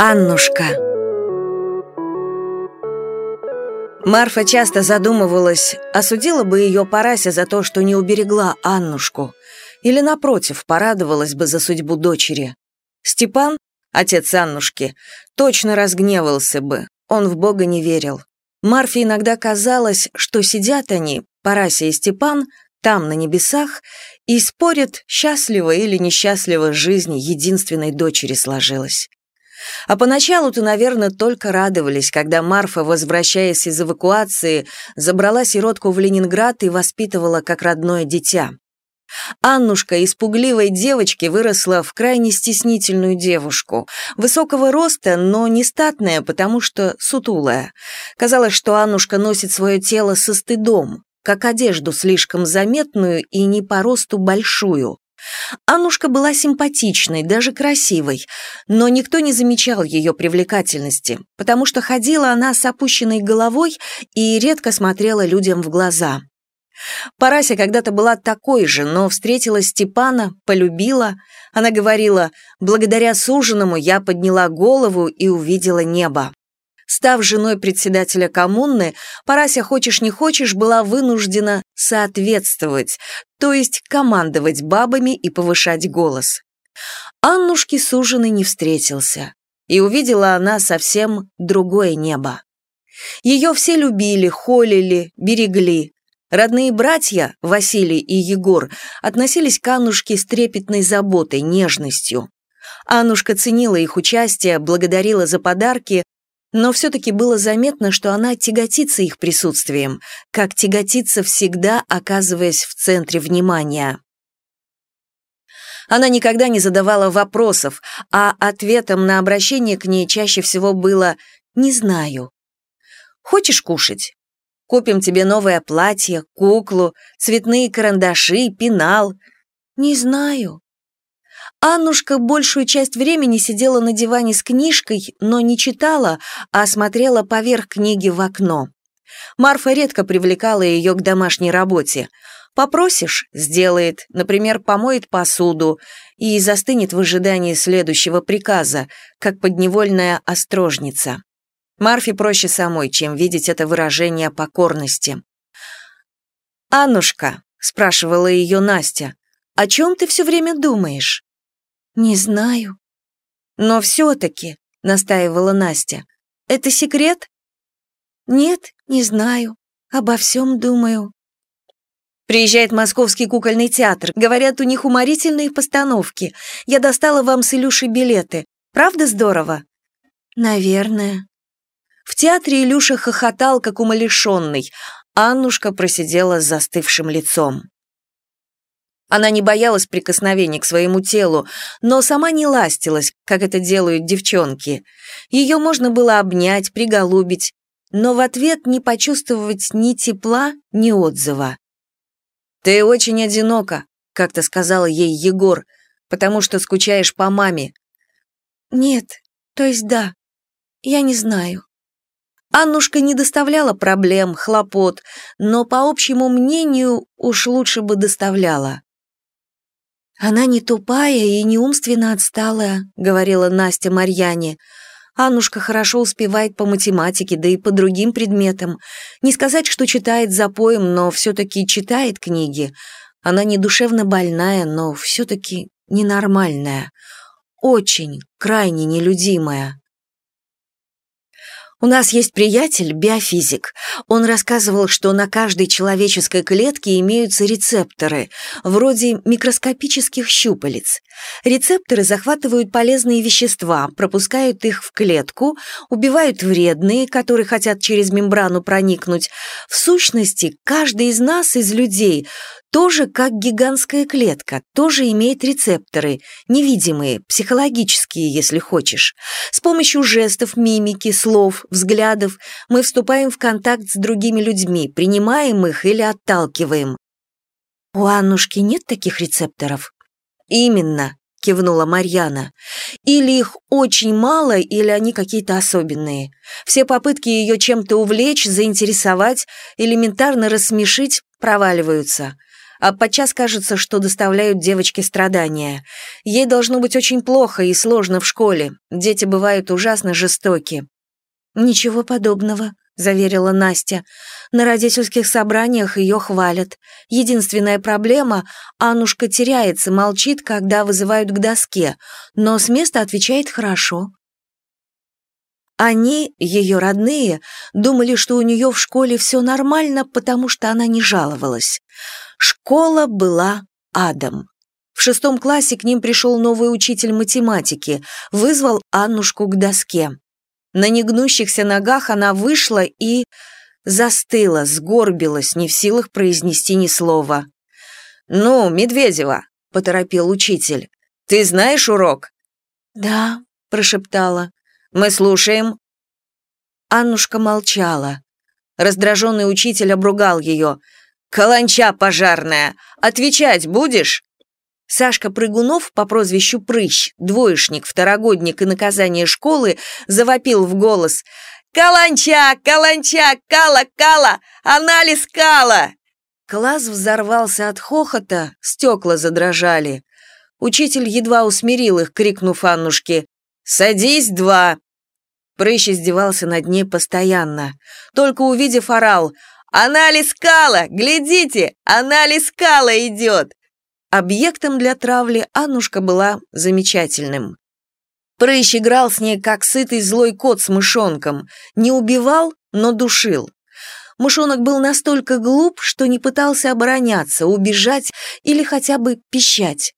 Аннушка Марфа часто задумывалась, осудила бы ее Парася за то, что не уберегла Аннушку, или, напротив, порадовалась бы за судьбу дочери. Степан, отец Аннушки, точно разгневался бы, он в Бога не верил. Марфе иногда казалось, что сидят они, Парася и Степан, там, на небесах, и спорят, счастливо или несчастливо жизнь единственной дочери сложилась. А поначалу-то, наверное, только радовались, когда Марфа, возвращаясь из эвакуации, забрала сиротку в Ленинград и воспитывала как родное дитя. Аннушка из пугливой девочки выросла в крайне стеснительную девушку, высокого роста, но не статная, потому что сутулая. Казалось, что Аннушка носит свое тело со стыдом, как одежду слишком заметную и не по росту большую. Аннушка была симпатичной, даже красивой, но никто не замечал ее привлекательности, потому что ходила она с опущенной головой и редко смотрела людям в глаза. Парася когда-то была такой же, но встретила Степана, полюбила. Она говорила, благодаря суженому я подняла голову и увидела небо. Став женой председателя коммуны, Парася, хочешь не хочешь, была вынуждена соответствовать, то есть командовать бабами и повышать голос. Аннушке суженый не встретился, и увидела она совсем другое небо. Ее все любили, холили, берегли. Родные братья, Василий и Егор, относились к Аннушке с трепетной заботой, нежностью. Аннушка ценила их участие, благодарила за подарки, но все-таки было заметно, что она тяготится их присутствием, как тяготится всегда, оказываясь в центре внимания. Она никогда не задавала вопросов, а ответом на обращение к ней чаще всего было «не знаю». «Хочешь кушать? Купим тебе новое платье, куклу, цветные карандаши, пенал». «Не знаю», Аннушка большую часть времени сидела на диване с книжкой, но не читала, а смотрела поверх книги в окно. Марфа редко привлекала ее к домашней работе. Попросишь – сделает, например, помоет посуду и застынет в ожидании следующего приказа, как подневольная острожница. Марфе проще самой, чем видеть это выражение покорности. «Аннушка», – спрашивала ее Настя, – «о чем ты все время думаешь?» «Не знаю». «Но все-таки», — настаивала Настя, — «это секрет?» «Нет, не знаю. Обо всем думаю». Приезжает Московский кукольный театр. Говорят, у них уморительные постановки. Я достала вам с Илюшей билеты. Правда здорово? Наверное. В театре Илюша хохотал, как умалишенный. Аннушка просидела с застывшим лицом. Она не боялась прикосновений к своему телу, но сама не ластилась, как это делают девчонки. Ее можно было обнять, приголубить, но в ответ не почувствовать ни тепла, ни отзыва. «Ты очень одинока», — как-то сказал ей Егор, «потому что скучаешь по маме». «Нет, то есть да, я не знаю». Аннушка не доставляла проблем, хлопот, но, по общему мнению, уж лучше бы доставляла. «Она не тупая и не умственно отсталая», — говорила Настя Марьяне. «Аннушка хорошо успевает по математике, да и по другим предметам. Не сказать, что читает запоем, но все-таки читает книги. Она не душевно больная, но все-таки ненормальная. Очень, крайне нелюдимая». У нас есть приятель, биофизик. Он рассказывал, что на каждой человеческой клетке имеются рецепторы, вроде микроскопических щупалец. Рецепторы захватывают полезные вещества, пропускают их в клетку, убивают вредные, которые хотят через мембрану проникнуть. В сущности, каждый из нас, из людей, тоже как гигантская клетка, тоже имеет рецепторы, невидимые, психологические, если хочешь. С помощью жестов, мимики, слов, взглядов мы вступаем в контакт с другими людьми, принимаем их или отталкиваем. У Аннушки нет таких рецепторов? Именно. — кивнула Марьяна. «Или их очень мало, или они какие-то особенные. Все попытки ее чем-то увлечь, заинтересовать, элементарно рассмешить проваливаются. А подчас кажется, что доставляют девочке страдания. Ей должно быть очень плохо и сложно в школе. Дети бывают ужасно жестоки». «Ничего подобного», заверила Настя. На родительских собраниях ее хвалят. Единственная проблема – Аннушка теряется, молчит, когда вызывают к доске, но с места отвечает хорошо. Они, ее родные, думали, что у нее в школе все нормально, потому что она не жаловалась. Школа была адом. В шестом классе к ним пришел новый учитель математики, вызвал Аннушку к доске. На негнущихся ногах она вышла и... застыла, сгорбилась, не в силах произнести ни слова. «Ну, Медведева», — поторопил учитель, — «ты знаешь урок?» «Да», — прошептала. «Мы слушаем». Аннушка молчала. Раздраженный учитель обругал ее. «Каланча пожарная! Отвечать будешь?» Сашка Прыгунов по прозвищу Прыщ, двоечник, второгодник и наказание школы, завопил в голос «Каланча! Каланча! Кала! Кала! Анализ Кала!» Класс взорвался от хохота, стекла задрожали. Учитель едва усмирил их, крикнув Аннушке «Садись, два!» Прыщ издевался над ней постоянно. Только увидев, орал «Анализ Кала! Глядите! Анализ Кала идет!» Объектом для травли Аннушка была замечательным. Прыщ играл с ней, как сытый злой кот с мышонком. Не убивал, но душил. Мышонок был настолько глуп, что не пытался обороняться, убежать или хотя бы пищать.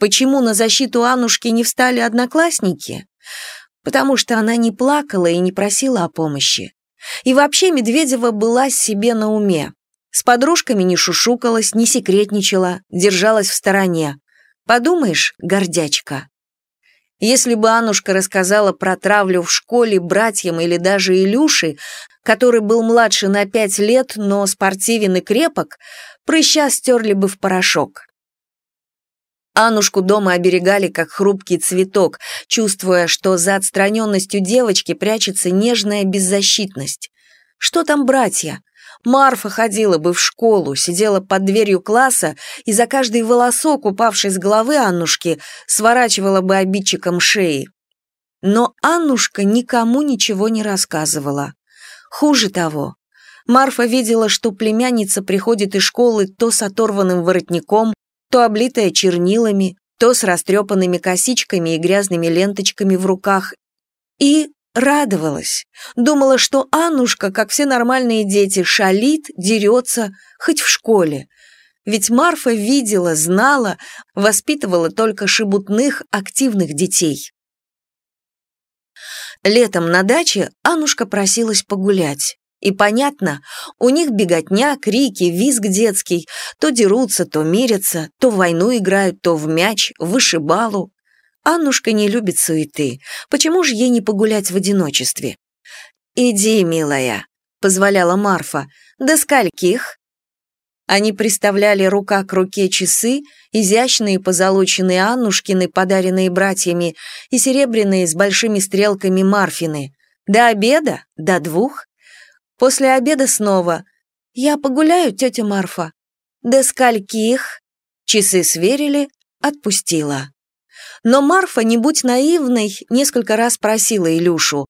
Почему на защиту Аннушки не встали одноклассники? Потому что она не плакала и не просила о помощи. И вообще Медведева была себе на уме. С подружками не шушукалась, не секретничала, держалась в стороне. Подумаешь, гордячка. Если бы Анушка рассказала про травлю в школе братьям или даже Илюше, который был младше на пять лет, но спортивен и крепок, прыща стерли бы в порошок. Анушку дома оберегали как хрупкий цветок, чувствуя, что за отстраненностью девочки прячется нежная беззащитность. Что там братья? Марфа ходила бы в школу, сидела под дверью класса и за каждый волосок, упавший с головы Аннушки, сворачивала бы обидчикам шеи. Но Аннушка никому ничего не рассказывала. Хуже того, Марфа видела, что племянница приходит из школы то с оторванным воротником, то облитая чернилами, то с растрепанными косичками и грязными ленточками в руках, и Радовалась. Думала, что Аннушка, как все нормальные дети, шалит, дерется, хоть в школе. Ведь Марфа видела, знала, воспитывала только шебутных, активных детей. Летом на даче Аннушка просилась погулять. И понятно, у них беготня, крики, визг детский. То дерутся, то мирятся, то в войну играют, то в мяч, в вышибалу. Аннушка не любит суеты. Почему же ей не погулять в одиночестве? «Иди, милая», — позволяла Марфа. «До скольких?» Они приставляли рука к руке часы, изящные позолоченные Аннушкины, подаренные братьями, и серебряные с большими стрелками Марфины. До обеда? До двух? После обеда снова. «Я погуляю, тетя Марфа». «До скольких?» Часы сверили, отпустила. Но Марфа, не будь наивной, несколько раз просила Илюшу.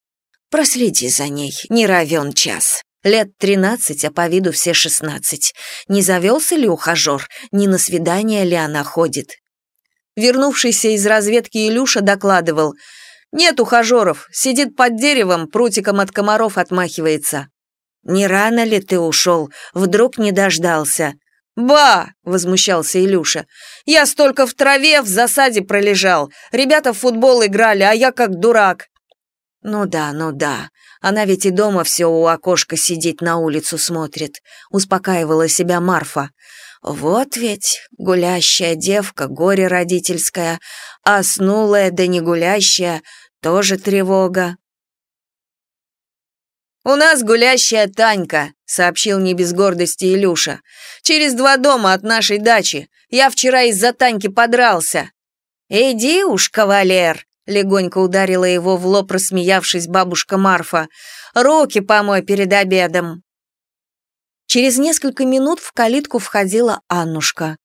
«Проследи за ней, не равен час. Лет тринадцать, а по виду все шестнадцать. Не завелся ли ухажер, не на свидание ли она ходит?» Вернувшийся из разведки Илюша докладывал. «Нет ухажеров, сидит под деревом, прутиком от комаров отмахивается». «Не рано ли ты ушел? Вдруг не дождался?» «Ба!» — возмущался Илюша. «Я столько в траве, в засаде пролежал. Ребята в футбол играли, а я как дурак». «Ну да, ну да. Она ведь и дома все у окошка сидит, на улицу смотрит», — успокаивала себя Марфа. «Вот ведь гулящая девка, горе родительское, а снулая да не гулящая, тоже тревога». «У нас гулящая Танька», — сообщил не без гордости Илюша. «Через два дома от нашей дачи. Я вчера из-за Таньки подрался». «Иди уж, кавалер!» — легонько ударила его в лоб, рассмеявшись бабушка Марфа. «Руки помой перед обедом!» Через несколько минут в калитку входила Аннушка.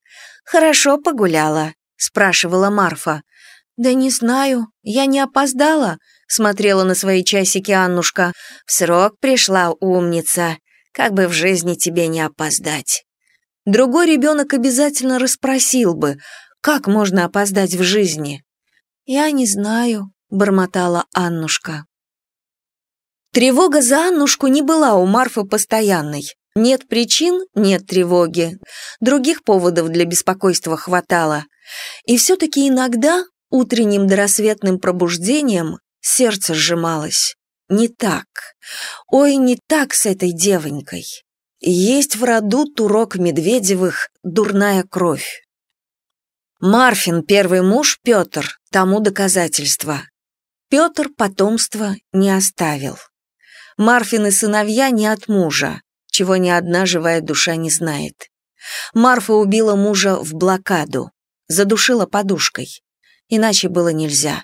«Хорошо погуляла?» — спрашивала Марфа. «Да не знаю, я не опоздала», — смотрела на свои часики Аннушка. «В срок пришла умница. Как бы в жизни тебе не опоздать». Другой ребенок обязательно расспросил бы, как можно опоздать в жизни. «Я не знаю», — бормотала Аннушка. Тревога за Аннушку не была у Марфы постоянной. Нет причин – нет тревоги. Других поводов для беспокойства хватало. И все-таки иногда утренним дорассветным пробуждением сердце сжималось. Не так. Ой, не так с этой девонькой. Есть в роду Турок Медведевых дурная кровь. Марфин, первый муж Петр, тому доказательство. Петр потомства не оставил. Марфины сыновья не от мужа, чего ни одна живая душа не знает. Марфа убила мужа в блокаду, задушила подушкой. Иначе было нельзя.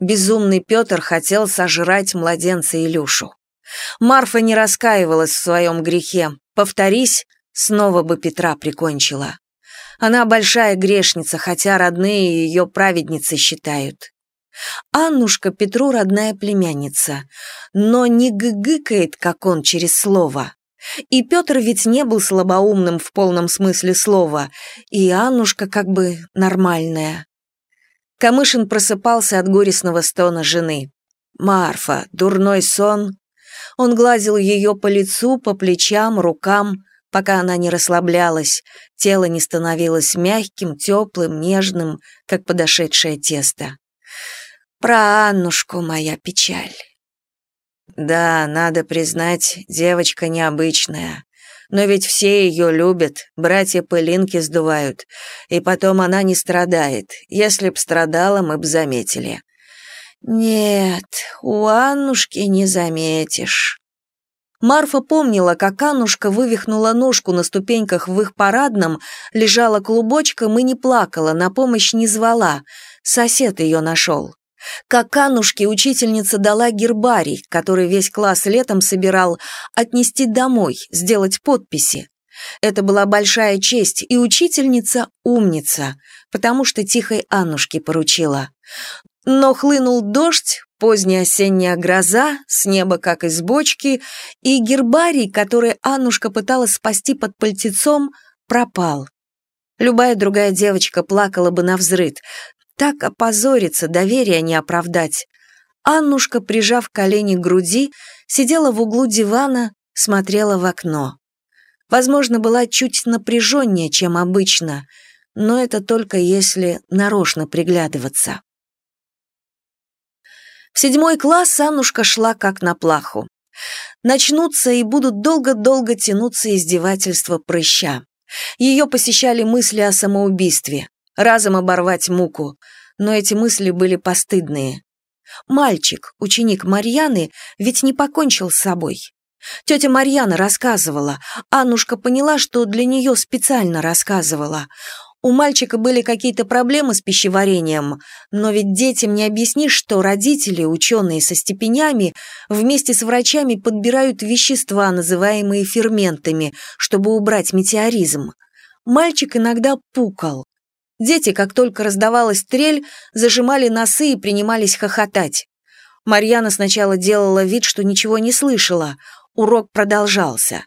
Безумный Петр хотел сожрать младенца Илюшу. Марфа не раскаивалась в своем грехе. Повторись, снова бы Петра прикончила. Она большая грешница, хотя родные ее праведницы считают. Аннушка Петру родная племянница, но не гыгыкает, как он, через слово. И Петр ведь не был слабоумным в полном смысле слова, и Аннушка как бы нормальная. Камышин просыпался от горестного стона жены. «Марфа, дурной сон?» Он гладил ее по лицу, по плечам, рукам, пока она не расслаблялась, тело не становилось мягким, теплым, нежным, как подошедшее тесто. «Про Аннушку моя печаль». Да, надо признать, девочка необычная. Но ведь все ее любят, братья пылинки сдувают. И потом она не страдает. Если б страдала, мы б заметили. Нет, у Аннушки не заметишь. Марфа помнила, как Аннушка вывихнула ножку на ступеньках в их парадном, лежала клубочком и не плакала, на помощь не звала. Сосед ее нашел. Как Аннушке учительница дала гербарий, который весь класс летом собирал, отнести домой, сделать подписи. Это была большая честь, и учительница умница, потому что тихой Аннушке поручила. Но хлынул дождь, поздняя осенняя гроза, с неба как из бочки, и гербарий, который Аннушка пыталась спасти под пальтецом, пропал. Любая другая девочка плакала бы на взрыд, так опозориться, доверия не оправдать. Аннушка, прижав колени к груди, сидела в углу дивана, смотрела в окно. Возможно, была чуть напряженнее, чем обычно, но это только если нарочно приглядываться. В седьмой класс Аннушка шла как на плаху. Начнутся и будут долго-долго тянуться издевательства прыща. Ее посещали мысли о самоубийстве разом оборвать муку, но эти мысли были постыдные. Мальчик, ученик Марьяны, ведь не покончил с собой. Тетя Марьяна рассказывала, Аннушка поняла, что для нее специально рассказывала. У мальчика были какие-то проблемы с пищеварением, но ведь детям не объяснишь, что родители, ученые со степенями, вместе с врачами подбирают вещества, называемые ферментами, чтобы убрать метеоризм. Мальчик иногда пукал. Дети, как только раздавалась трель, зажимали носы и принимались хохотать. Марьяна сначала делала вид, что ничего не слышала. Урок продолжался.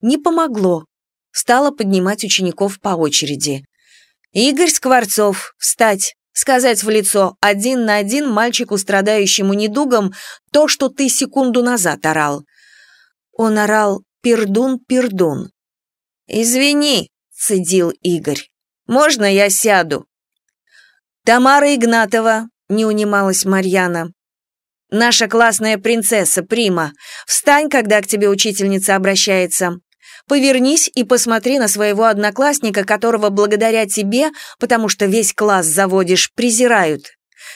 Не помогло. Стала поднимать учеников по очереди. «Игорь Скворцов, встать!» Сказать в лицо один на один мальчику, страдающему недугом, то, что ты секунду назад орал. Он орал «Пердун, пердун». «Извини», — цедил Игорь. Можно я сяду?» «Тамара Игнатова», — не унималась Марьяна. «Наша классная принцесса, Прима, встань, когда к тебе учительница обращается. Повернись и посмотри на своего одноклассника, которого благодаря тебе, потому что весь класс заводишь, презирают.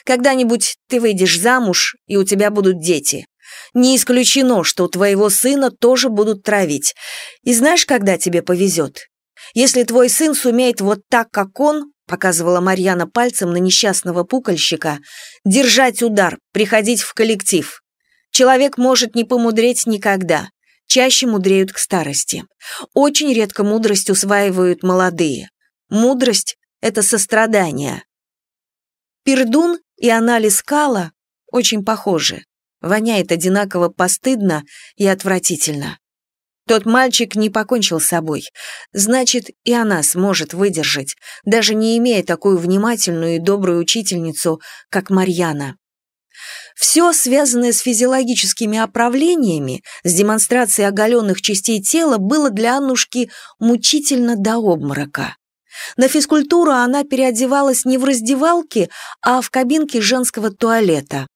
Когда-нибудь ты выйдешь замуж, и у тебя будут дети. Не исключено, что у твоего сына тоже будут травить. И знаешь, когда тебе повезет? Если твой сын сумеет вот так, как он, показывала Марьяна пальцем на несчастного пукольщика, держать удар, приходить в коллектив. Человек может не помудреть никогда. Чаще мудреют к старости. Очень редко мудрость усваивают молодые. Мудрость — это сострадание. Пердун и анализ кала очень похожи. Воняет одинаково постыдно и отвратительно. Тот мальчик не покончил с собой. Значит, и она сможет выдержать, даже не имея такую внимательную и добрую учительницу, как Марьяна. Все, связанное с физиологическими оправлениями, с демонстрацией оголенных частей тела, было для Аннушки мучительно до обморока. На физкультуру она переодевалась не в раздевалке, а в кабинке женского туалета.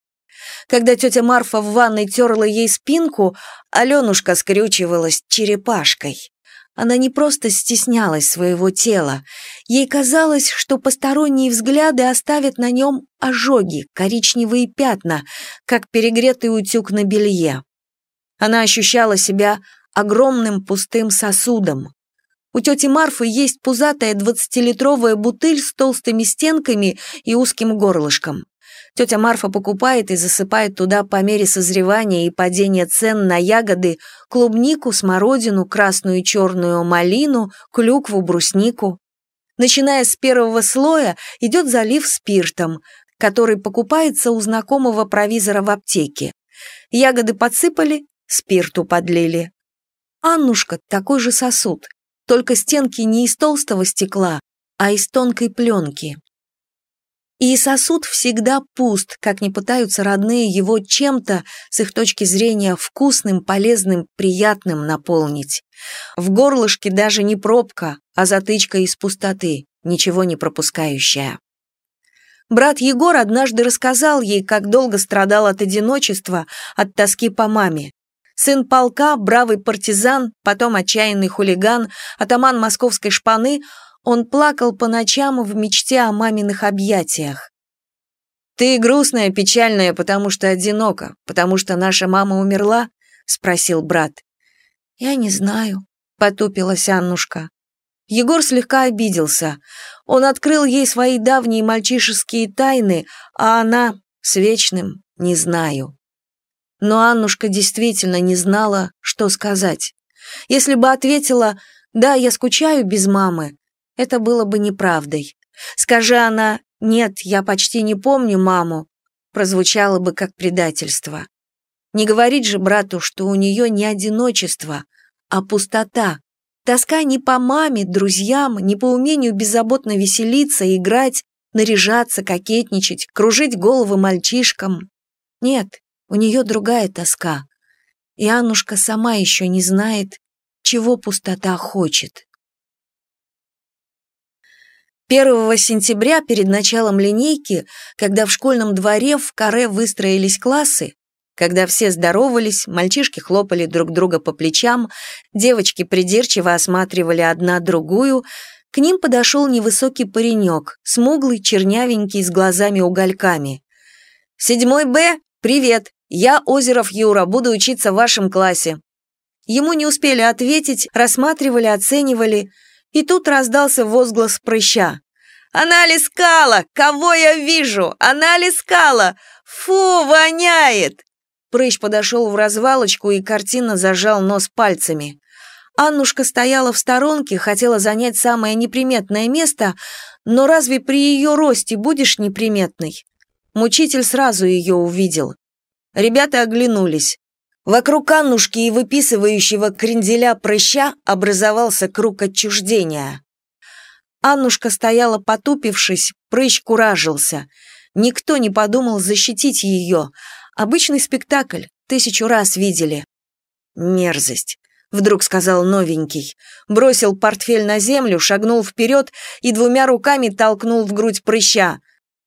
Когда тетя Марфа в ванной терла ей спинку, Аленушка скрючивалась черепашкой. Она не просто стеснялась своего тела. Ей казалось, что посторонние взгляды оставят на нем ожоги, коричневые пятна, как перегретый утюг на белье. Она ощущала себя огромным пустым сосудом. У тети Марфы есть пузатая двадцатилитровая бутыль с толстыми стенками и узким горлышком. Тетя Марфа покупает и засыпает туда по мере созревания и падения цен на ягоды клубнику, смородину, красную и черную малину, клюкву, бруснику. Начиная с первого слоя идет залив спиртом, который покупается у знакомого провизора в аптеке. Ягоды подсыпали, спирту подлили. Аннушка такой же сосуд, только стенки не из толстого стекла, а из тонкой пленки. И сосуд всегда пуст, как не пытаются родные его чем-то, с их точки зрения, вкусным, полезным, приятным наполнить. В горлышке даже не пробка, а затычка из пустоты, ничего не пропускающая. Брат Егор однажды рассказал ей, как долго страдал от одиночества, от тоски по маме. Сын полка, бравый партизан, потом отчаянный хулиган, атаман московской шпаны – он плакал по ночам в мечте о маминых объятиях. «Ты грустная, печальная, потому что одинока, потому что наша мама умерла?» — спросил брат. «Я не знаю», — потупилась Аннушка. Егор слегка обиделся. Он открыл ей свои давние мальчишеские тайны, а она с вечным «не знаю». Но Аннушка действительно не знала, что сказать. Если бы ответила «да, я скучаю без мамы», это было бы неправдой. Скажи она «нет, я почти не помню маму», прозвучало бы как предательство. Не говорить же брату, что у нее не одиночество, а пустота. Тоска не по маме, друзьям, не по умению беззаботно веселиться, играть, наряжаться, кокетничать, кружить головы мальчишкам. Нет, у нее другая тоска. И Аннушка сама еще не знает, чего пустота хочет. 1 сентября, перед началом линейки, когда в школьном дворе в каре выстроились классы, когда все здоровались, мальчишки хлопали друг друга по плечам, девочки придирчиво осматривали одна другую, к ним подошел невысокий паренек, смуглый, чернявенький, с глазами-угольками. «Седьмой Б, привет! Я Озеров Юра, буду учиться в вашем классе». Ему не успели ответить, рассматривали, оценивали – и тут раздался возглас прыща. «Она лискала! Кого я вижу? Она лискала! Фу, воняет!» Прыщ подошел в развалочку и картина зажал нос пальцами. Аннушка стояла в сторонке, хотела занять самое неприметное место, но разве при ее росте будешь неприметной? Мучитель сразу ее увидел. Ребята оглянулись. Вокруг Аннушки и выписывающего кренделя прыща образовался круг отчуждения. Аннушка стояла потупившись, прыщ куражился. Никто не подумал защитить ее. Обычный спектакль, тысячу раз видели. «Мерзость», — вдруг сказал новенький. Бросил портфель на землю, шагнул вперед и двумя руками толкнул в грудь прыща.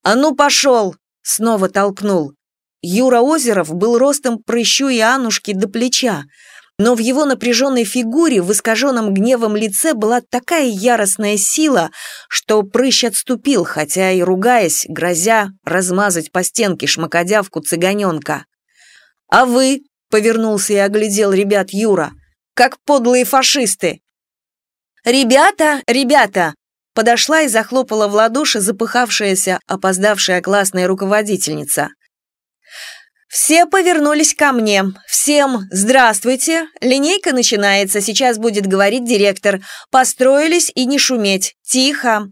«А ну, пошел!» — снова толкнул. Юра Озеров был ростом прыщу и Анушки до плеча, но в его напряженной фигуре, в искаженном гневом лице была такая яростная сила, что прыщ отступил, хотя и ругаясь, грозя размазать по стенке шмакодявку цыганенка. «А вы?» — повернулся и оглядел ребят Юра. «Как подлые фашисты!» «Ребята, ребята!» подошла и захлопала в ладоши запыхавшаяся, опоздавшая классная руководительница. Все повернулись ко мне. Всем «Здравствуйте! Линейка начинается, сейчас будет говорить директор. Построились и не шуметь. Тихо!»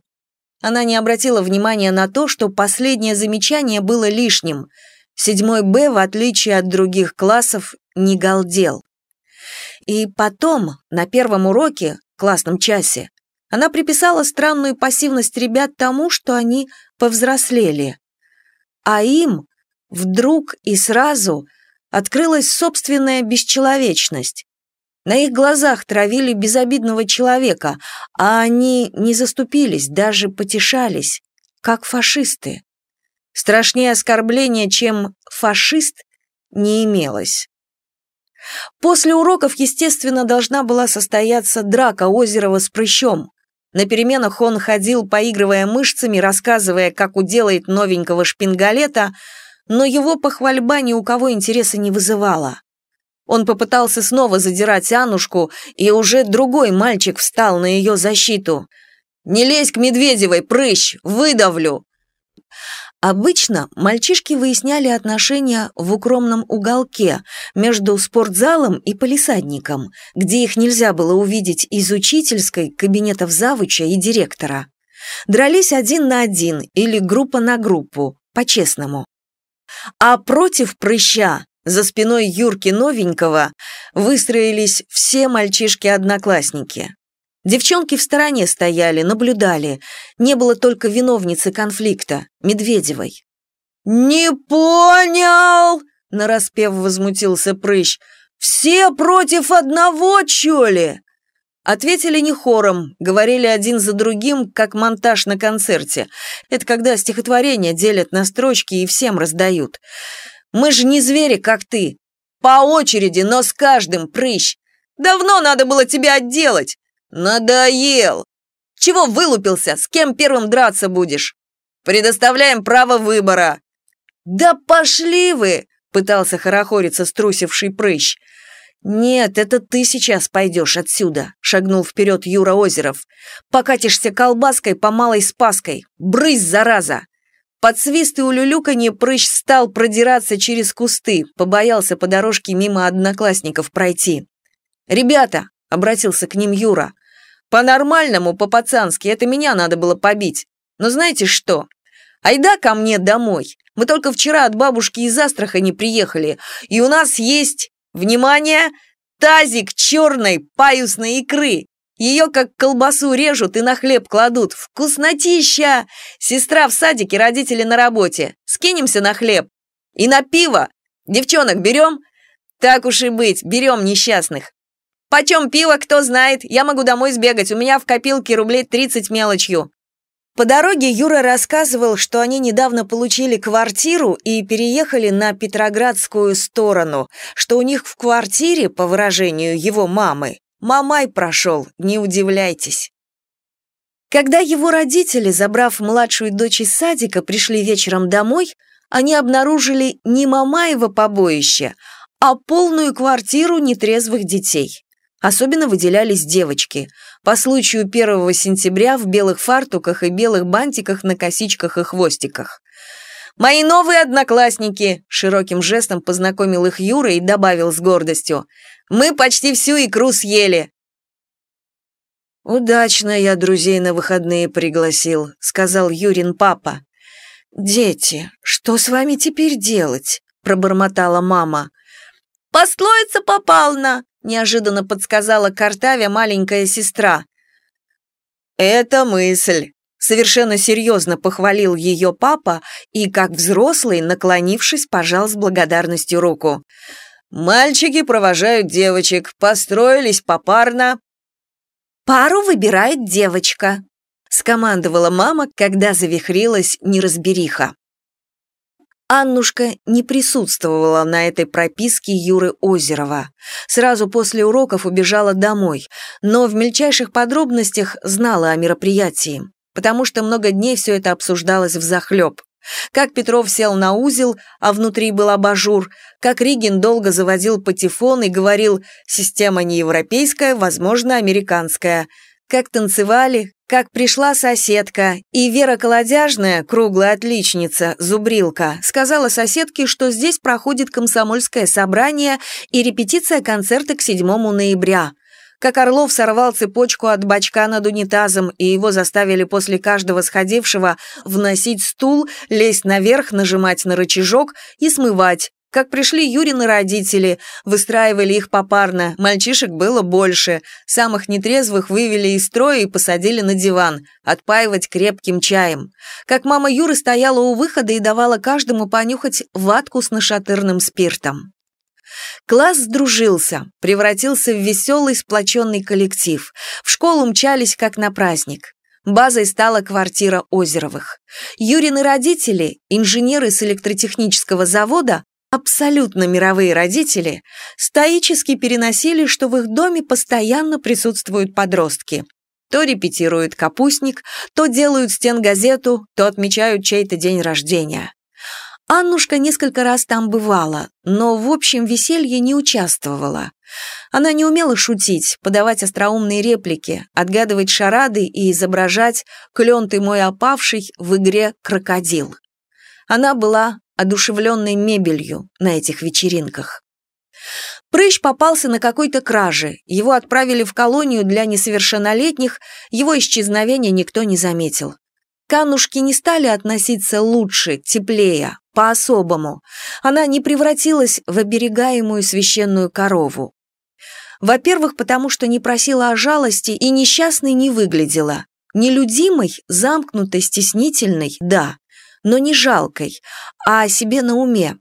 Она не обратила внимания на то, что последнее замечание было лишним. Седьмой Б, в отличие от других классов, не галдел. И потом, на первом уроке, классном часе, она приписала странную пассивность ребят тому, что они повзрослели. А им вдруг и сразу открылась собственная бесчеловечность. На их глазах травили безобидного человека, а они не заступились, даже потешались, как фашисты. Страшнее оскорбления, чем фашист, не имелось. После уроков, естественно, должна была состояться драка Озерова с прыщом. На переменах он ходил, поигрывая мышцами, рассказывая, как уделает новенького шпингалета, но его похвальба ни у кого интереса не вызывала. Он попытался снова задирать Аннушку, и уже другой мальчик встал на ее защиту. «Не лезь к Медведевой, прыщ! Выдавлю!» Обычно мальчишки выясняли отношения в укромном уголке между спортзалом и полисадником, где их нельзя было увидеть из учительской, кабинетов завуча и директора. Дрались один на один или группа на группу, по-честному. А против прыща, за спиной Юрки Новенького, выстроились все мальчишки-одноклассники. Девчонки в стороне стояли, наблюдали. Не было только виновницы конфликта, Медведевой. «Не понял!» – нараспев возмутился Прыщ. «Все против одного, чё ли?» Ответили не хором, говорили один за другим, как монтаж на концерте. Это когда стихотворения делят на строчки и всем раздают. Мы же не звери, как ты. По очереди, но с каждым, прыщ. Давно надо было тебя отделать. Надоел. Чего вылупился? С кем первым драться будешь? Предоставляем право выбора. Да пошли вы, пытался хорохориться струсивший прыщ. «Нет, это ты сейчас пойдешь отсюда», — шагнул вперед Юра Озеров. «Покатишься колбаской по малой спаской. Брысь, зараза!» Под свист и улюлюканье прыщ стал продираться через кусты, побоялся по дорожке мимо одноклассников пройти. «Ребята», — обратился к ним Юра, — «по-нормальному, по-пацански, это меня надо было побить. Но знаете что? Айда ко мне домой. Мы только вчера от бабушки из Астрахани приехали, и у нас есть Внимание! Тазик черной паюсной икры. Ее как колбасу режут и на хлеб кладут. Вкуснотища! Сестра в садике, родители на работе. Скинемся на хлеб. И на пиво. Девчонок берем? Так уж и быть, берем несчастных. Почем пиво, кто знает? Я могу домой сбегать, у меня в копилке рублей 30 мелочью. По дороге Юра рассказывал, что они недавно получили квартиру и переехали на Петроградскую сторону, что у них в квартире, по выражению его мамы, мамай прошел, не удивляйтесь. Когда его родители, забрав младшую дочь из садика, пришли вечером домой, они обнаружили не Мамаева побоище, а полную квартиру нетрезвых детей. Особенно выделялись девочки. По случаю 1 сентября в белых фартуках и белых бантиках на косичках и хвостиках. «Мои новые одноклассники!» – широким жестом познакомил их Юра и добавил с гордостью. «Мы почти всю икру съели!» «Удачно я друзей на выходные пригласил», — сказал Юрин папа. «Дети, что с вами теперь делать?» — пробормотала мама. «Пословица попална!» Неожиданно подсказала Картавя маленькая сестра. «Это мысль», — совершенно серьезно похвалил ее папа и, как взрослый, наклонившись, пожал с благодарностью руку. «Мальчики провожают девочек, построились попарно». «Пару выбирает девочка», — скомандовала мама, когда завихрилась неразбериха. Аннушка не присутствовала на этой прописке Юры Озерова. Сразу после уроков убежала домой, но в мельчайших подробностях знала о мероприятии, потому что много дней все это обсуждалось взахлеб. Как Петров сел на узел, а внутри был абажур, как Ригин долго заводил патефон и говорил «система не европейская, возможно, американская», как танцевали, как пришла соседка, и Вера Колодяжная, круглая отличница, зубрилка, сказала соседке, что здесь проходит комсомольское собрание и репетиция концерта к 7 ноября. Как Орлов сорвал цепочку от бачка над унитазом, и его заставили после каждого сходившего вносить стул, лезть наверх, нажимать на рычажок и смывать, как пришли Юрины родители, выстраивали их попарно, мальчишек было больше, самых нетрезвых вывели из строя и посадили на диван, отпаивать крепким чаем. Как мама Юры стояла у выхода и давала каждому понюхать ватку с нашатырным спиртом. Класс сдружился, превратился в веселый сплоченный коллектив. В школу мчались, как на праздник. Базой стала квартира Озеровых. Юрины родители, инженеры с электротехнического завода, абсолютно мировые родители стоически переносили, что в их доме постоянно присутствуют подростки. То репетируют капустник, то делают стенгазету, то отмечают чей-то день рождения. Аннушка несколько раз там бывала, но в общем веселье не участвовала. Она не умела шутить, подавать остроумные реплики, отгадывать шарады и изображать «клен ты мой опавший» в игре «Крокодил». Она была одушевленной мебелью на этих вечеринках. Прыщ попался на какой-то краже, его отправили в колонию для несовершеннолетних, его исчезновения никто не заметил. Канушки не стали относиться лучше, теплее, по-особому. Она не превратилась в оберегаемую священную корову. Во-первых, потому что не просила о жалости и несчастной не выглядела. Нелюдимой, замкнутой, стеснительной – да но не жалкой, а о себе на уме.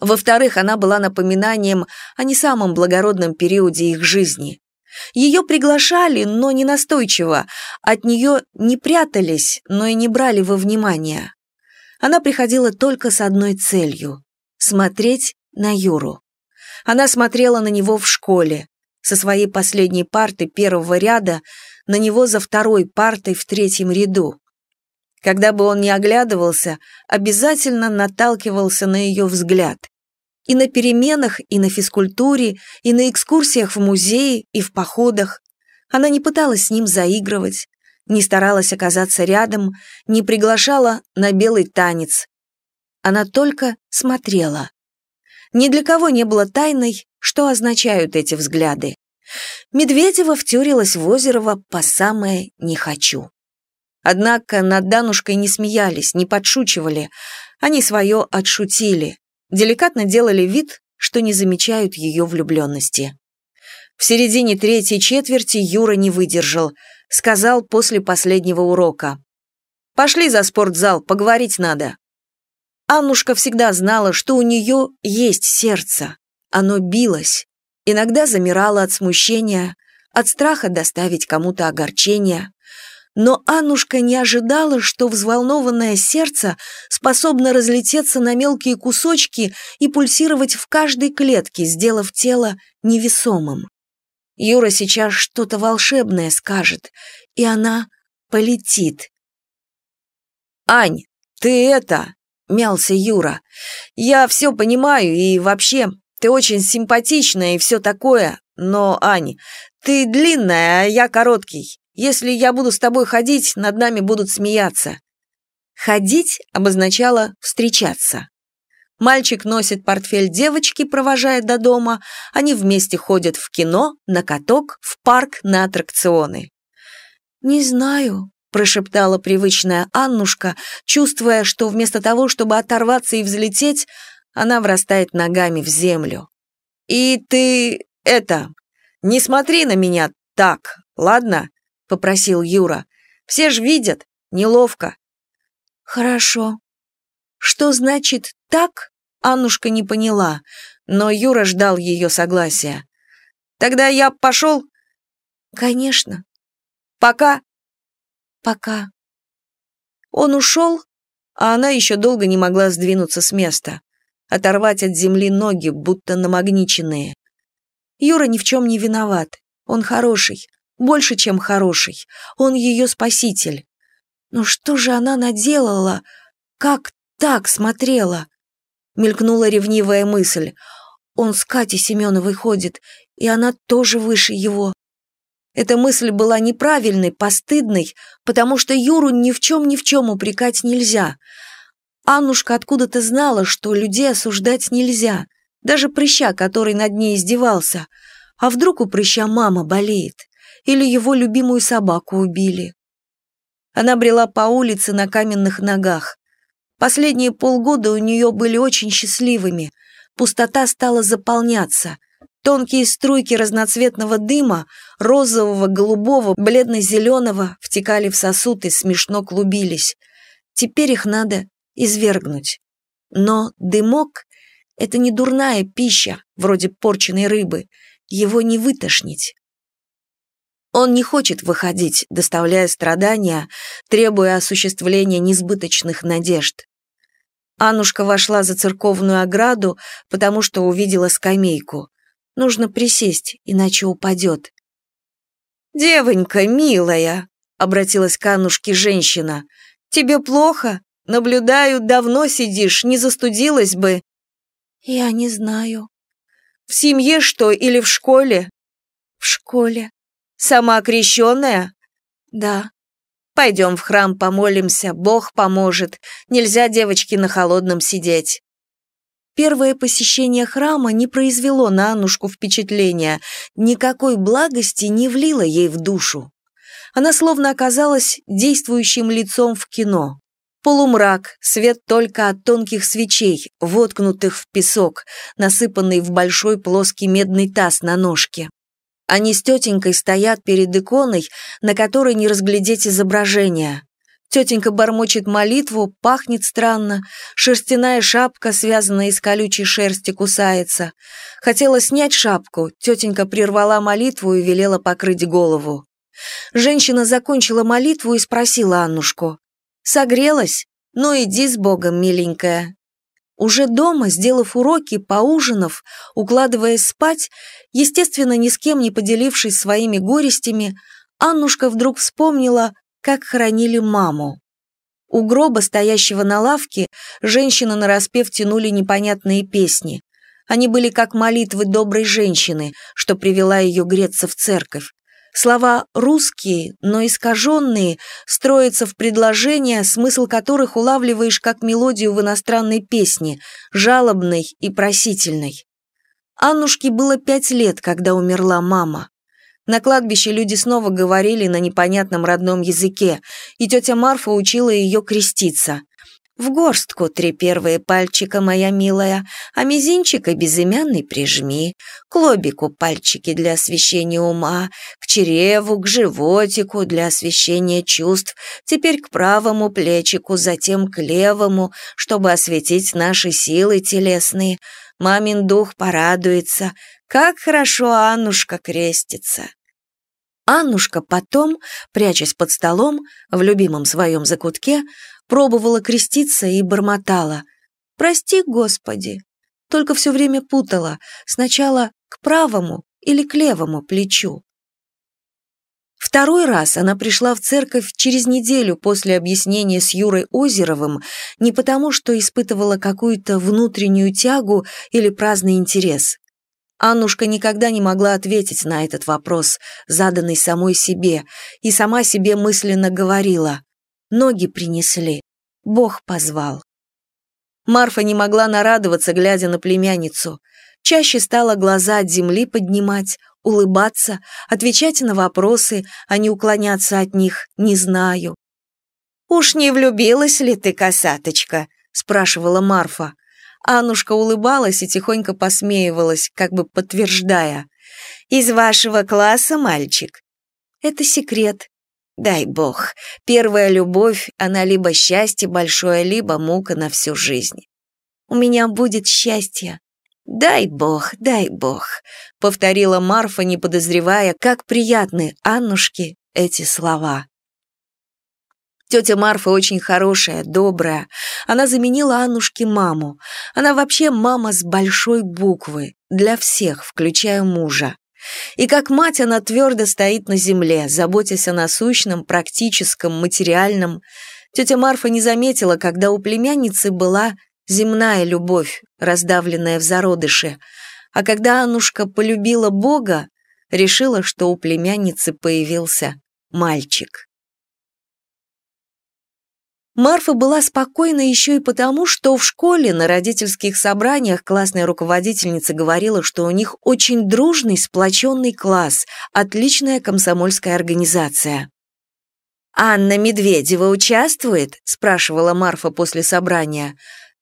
Во-вторых, она была напоминанием о не самом благородном периоде их жизни. Ее приглашали, но не настойчиво, от нее не прятались, но и не брали во внимание. Она приходила только с одной целью – смотреть на Юру. Она смотрела на него в школе, со своей последней парты первого ряда, на него за второй партой в третьем ряду. Когда бы он ни оглядывался, обязательно наталкивался на ее взгляд. И на переменах, и на физкультуре, и на экскурсиях в музее, и в походах. Она не пыталась с ним заигрывать, не старалась оказаться рядом, не приглашала на белый танец. Она только смотрела. Ни для кого не было тайной, что означают эти взгляды. Медведева втюрилась в Озерово по самое «не хочу». Однако над Данушкой не смеялись, не подшучивали. Они свое отшутили. Деликатно делали вид, что не замечают ее влюбленности. В середине третьей четверти Юра не выдержал. Сказал после последнего урока. «Пошли за спортзал, поговорить надо». Аннушка всегда знала, что у нее есть сердце. Оно билось. Иногда замирало от смущения, от страха доставить кому-то огорчение. Но Аннушка не ожидала, что взволнованное сердце способно разлететься на мелкие кусочки и пульсировать в каждой клетке, сделав тело невесомым. Юра сейчас что-то волшебное скажет, и она полетит. «Ань, ты это...» — мялся Юра. «Я все понимаю, и вообще, ты очень симпатичная и все такое, но, Ань, ты длинная, а я короткий. Если я буду с тобой ходить, над нами будут смеяться». «Ходить» обозначало «встречаться». Мальчик носит портфель девочки, провожая до дома. Они вместе ходят в кино, на каток, в парк, на аттракционы. «Не знаю», – прошептала привычная Аннушка, чувствуя, что вместо того, чтобы оторваться и взлететь, она врастает ногами в землю. «И ты... это... не смотри на меня так, ладно? Попросил Юра. «Все ж видят, неловко». «Хорошо». Что значит «так»? Аннушка не поняла, но Юра ждал ее согласия. «Тогда я пошел?» «Конечно». «Пока?» «Пока». Он ушел, а она еще долго не могла сдвинуться с места, оторвать от земли ноги, будто намагниченные. Юра ни в чем не виноват, он хороший, больше, чем хороший. Он ее спаситель. Но что же она наделала? Как так смотрела? Мелькнула ревнивая мысль. Он с Катей Семеновой ходит, и она тоже выше его. Эта мысль была неправильной, постыдной, потому что Юру ни в чем ни в чем упрекать нельзя. Аннушка откуда-то знала, что людей осуждать нельзя, даже прыща, который над ней издевался. А вдруг у прыща мама болеет? Или его любимую собаку убили? Она брела по улице на каменных ногах. Последние полгода у нее были очень счастливыми. Пустота стала заполняться – Тонкие струйки разноцветного дыма, розового, голубого, бледно-зеленого, втекали в сосуд и смешно клубились. Теперь их надо извергнуть. Но дымок — это не дурная пища, вроде порченной рыбы. Его не вытошнить. Он не хочет выходить, доставляя страдания, требуя осуществления несбыточных надежд. Аннушка вошла за церковную ограду, потому что увидела скамейку. Нужно присесть, иначе упадет. «Девонька, милая», — обратилась к Аннушке женщина, — «тебе плохо? Наблюдаю, давно сидишь, не застудилась бы». «Я не знаю». «В семье что или в школе?» «В школе». «Сама крещенная?» «Да». «Пойдем в храм помолимся, Бог поможет. Нельзя девочке на холодном сидеть». Первое посещение храма не произвело на Аннушку впечатления, никакой благости не влило ей в душу. Она словно оказалась действующим лицом в кино. Полумрак, свет только от тонких свечей, воткнутых в песок, насыпанный в большой плоский медный таз на ножке. Они с тетенькой стоят перед иконой, на которой не разглядеть изображения. Тетенька бормочет молитву, пахнет странно, шерстяная шапка, связанная из колючей шерсти, кусается. Хотела снять шапку, тетенька прервала молитву и велела покрыть голову. Женщина закончила молитву и спросила Аннушку. «Согрелась? Ну иди с Богом, миленькая». Уже дома, сделав уроки, поужинав, укладываясь спать, естественно, ни с кем не поделившись своими горестями, Аннушка вдруг вспомнила, как хоронили маму. У гроба, стоящего на лавке, женщины нараспев тянули непонятные песни. Они были как молитвы доброй женщины, что привела ее греться в церковь. Слова русские, но искаженные, строятся в предложения, смысл которых улавливаешь как мелодию в иностранной песне, жалобной и просительной. Аннушке было пять лет, когда умерла мама. На кладбище люди снова говорили на непонятном родном языке, и тетя Марфа учила ее креститься. «В горстку три первые пальчика, моя милая, а мизинчика безымянный прижми, к лобику пальчики для освещения ума, к чреву, к животику для освещения чувств, теперь к правому плечику, затем к левому, чтобы осветить наши силы телесные. Мамин дух порадуется, как хорошо Аннушка крестится. Аннушка потом, прячась под столом, в любимом своем закутке, пробовала креститься и бормотала. «Прости, Господи!» Только все время путала, сначала к правому или к левому плечу. Второй раз она пришла в церковь через неделю после объяснения с Юрой Озеровым не потому, что испытывала какую-то внутреннюю тягу или праздный интерес. Аннушка никогда не могла ответить на этот вопрос, заданный самой себе, и сама себе мысленно говорила «Ноги принесли, Бог позвал». Марфа не могла нарадоваться, глядя на племянницу. Чаще стала глаза от земли поднимать, улыбаться, отвечать на вопросы, а не уклоняться от них «не знаю». «Уж не влюбилась ли ты, косаточка?» — спрашивала Марфа. Аннушка улыбалась и тихонько посмеивалась, как бы подтверждая. «Из вашего класса мальчик?» «Это секрет». «Дай бог, первая любовь, она либо счастье большое, либо мука на всю жизнь». «У меня будет счастье». «Дай бог, дай бог», — повторила Марфа, не подозревая, как приятны Аннушке эти слова. Тетя Марфа очень хорошая, добрая. Она заменила Аннушке маму. Она вообще мама с большой буквы, для всех, включая мужа. И как мать она твердо стоит на земле, заботясь о насущном, практическом, материальном. Тетя Марфа не заметила, когда у племянницы была земная любовь, раздавленная в зародыше. А когда Аннушка полюбила Бога, решила, что у племянницы появился мальчик. Марфа была спокойна еще и потому, что в школе на родительских собраниях классная руководительница говорила, что у них очень дружный, сплоченный класс, отличная комсомольская организация. «Анна Медведева участвует?» – спрашивала Марфа после собрания.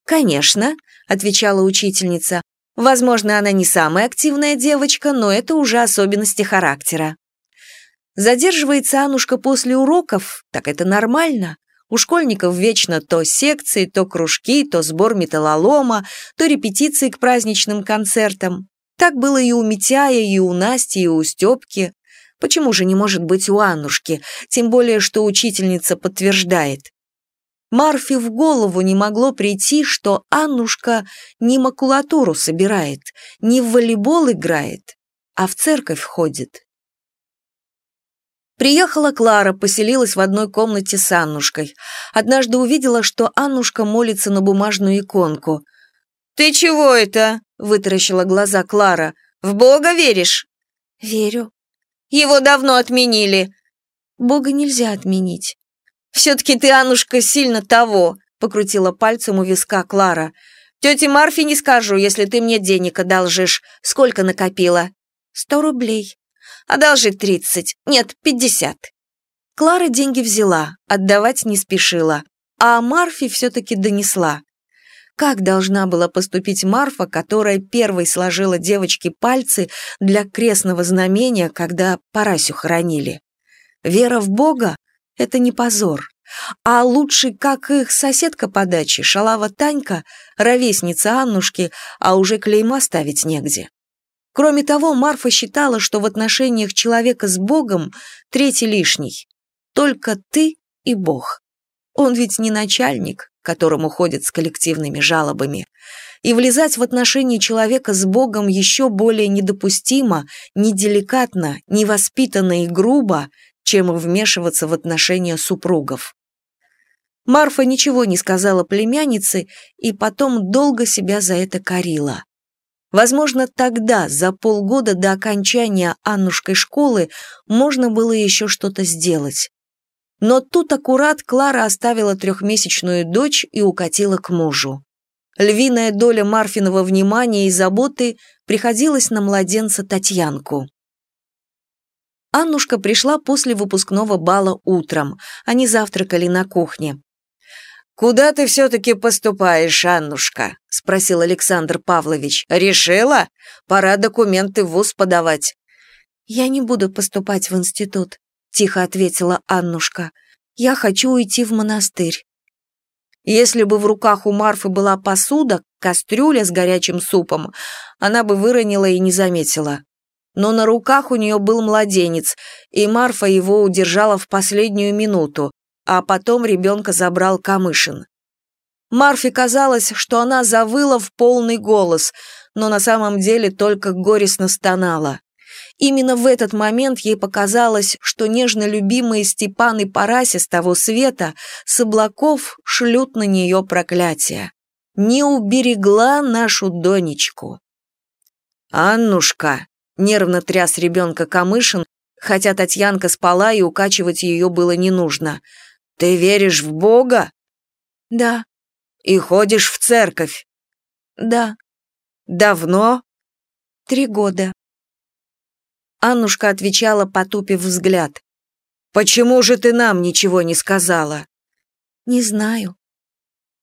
«Конечно», – отвечала учительница. «Возможно, она не самая активная девочка, но это уже особенности характера». Задерживается Аннушка после уроков, так это нормально. У школьников вечно то секции, то кружки, то сбор металлолома, то репетиции к праздничным концертам. Так было и у Митяя, и у Насти, и у Степки. Почему же не может быть у Аннушки, тем более, что учительница подтверждает? Марфе в голову не могло прийти, что Аннушка не макулатуру собирает, не в волейбол играет, а в церковь ходит. Приехала Клара, поселилась в одной комнате с Аннушкой. Однажды увидела, что Аннушка молится на бумажную иконку. «Ты чего это?» – вытаращила глаза Клара. «В Бога веришь?» «Верю». «Его давно отменили». «Бога нельзя отменить». «Все-таки ты, Аннушка, сильно того», – покрутила пальцем у виска Клара. «Тете Марфе не скажу, если ты мне денег одолжишь. Сколько накопила?» «Сто рублей». Одолжи тридцать. Нет, пятьдесят». Клара деньги взяла, отдавать не спешила, а Марфе все-таки донесла. Как должна была поступить Марфа, которая первой сложила девочке пальцы для крестного знамения, когда Парасю хоронили? Вера в Бога — это не позор. А лучше, как их соседка по даче, шалава Танька, ровесница Аннушки, а уже клейма ставить негде. Кроме того, Марфа считала, что в отношениях человека с Богом третий лишний. Только ты и Бог. Он ведь не начальник, которому ходят с коллективными жалобами. И влезать в отношения человека с Богом еще более недопустимо, неделикатно, невоспитанно и грубо, чем вмешиваться в отношения супругов. Марфа ничего не сказала племяннице и потом долго себя за это корила. Возможно, тогда, за полгода до окончания Аннушкой школы, можно было еще что-то сделать. Но тут аккурат Клара оставила трехмесячную дочь и укатила к мужу. Львиная доля Марфиного внимания и заботы приходилась на младенца Татьянку. Аннушка пришла после выпускного бала утром. Они завтракали на кухне. «Куда ты все-таки поступаешь, Аннушка?» — спросил Александр Павлович. «Решила? Пора документы в ВУЗ подавать». «Я не буду поступать в институт», — тихо ответила Аннушка. «Я хочу уйти в монастырь». Если бы в руках у Марфы была посуда, кастрюля с горячим супом, она бы выронила и не заметила. Но на руках у нее был младенец, и Марфа его удержала в последнюю минуту, а потом ребенка забрал Камышин. Марфе казалось, что она завыла в полный голос, но на самом деле только горестно стонала. Именно в этот момент ей показалось, что нежно любимые Степан и Парася с того света с облаков шлют на нее проклятие. Не уберегла нашу Донечку. «Аннушка!» — нервно тряс ребенка Камышин, хотя Татьянка спала и укачивать ее было не нужно — «Ты веришь в Бога?» «Да». «И ходишь в церковь?» «Да». «Давно?» «Три года». Аннушка отвечала, потупив взгляд. «Почему же ты нам ничего не сказала?» «Не знаю».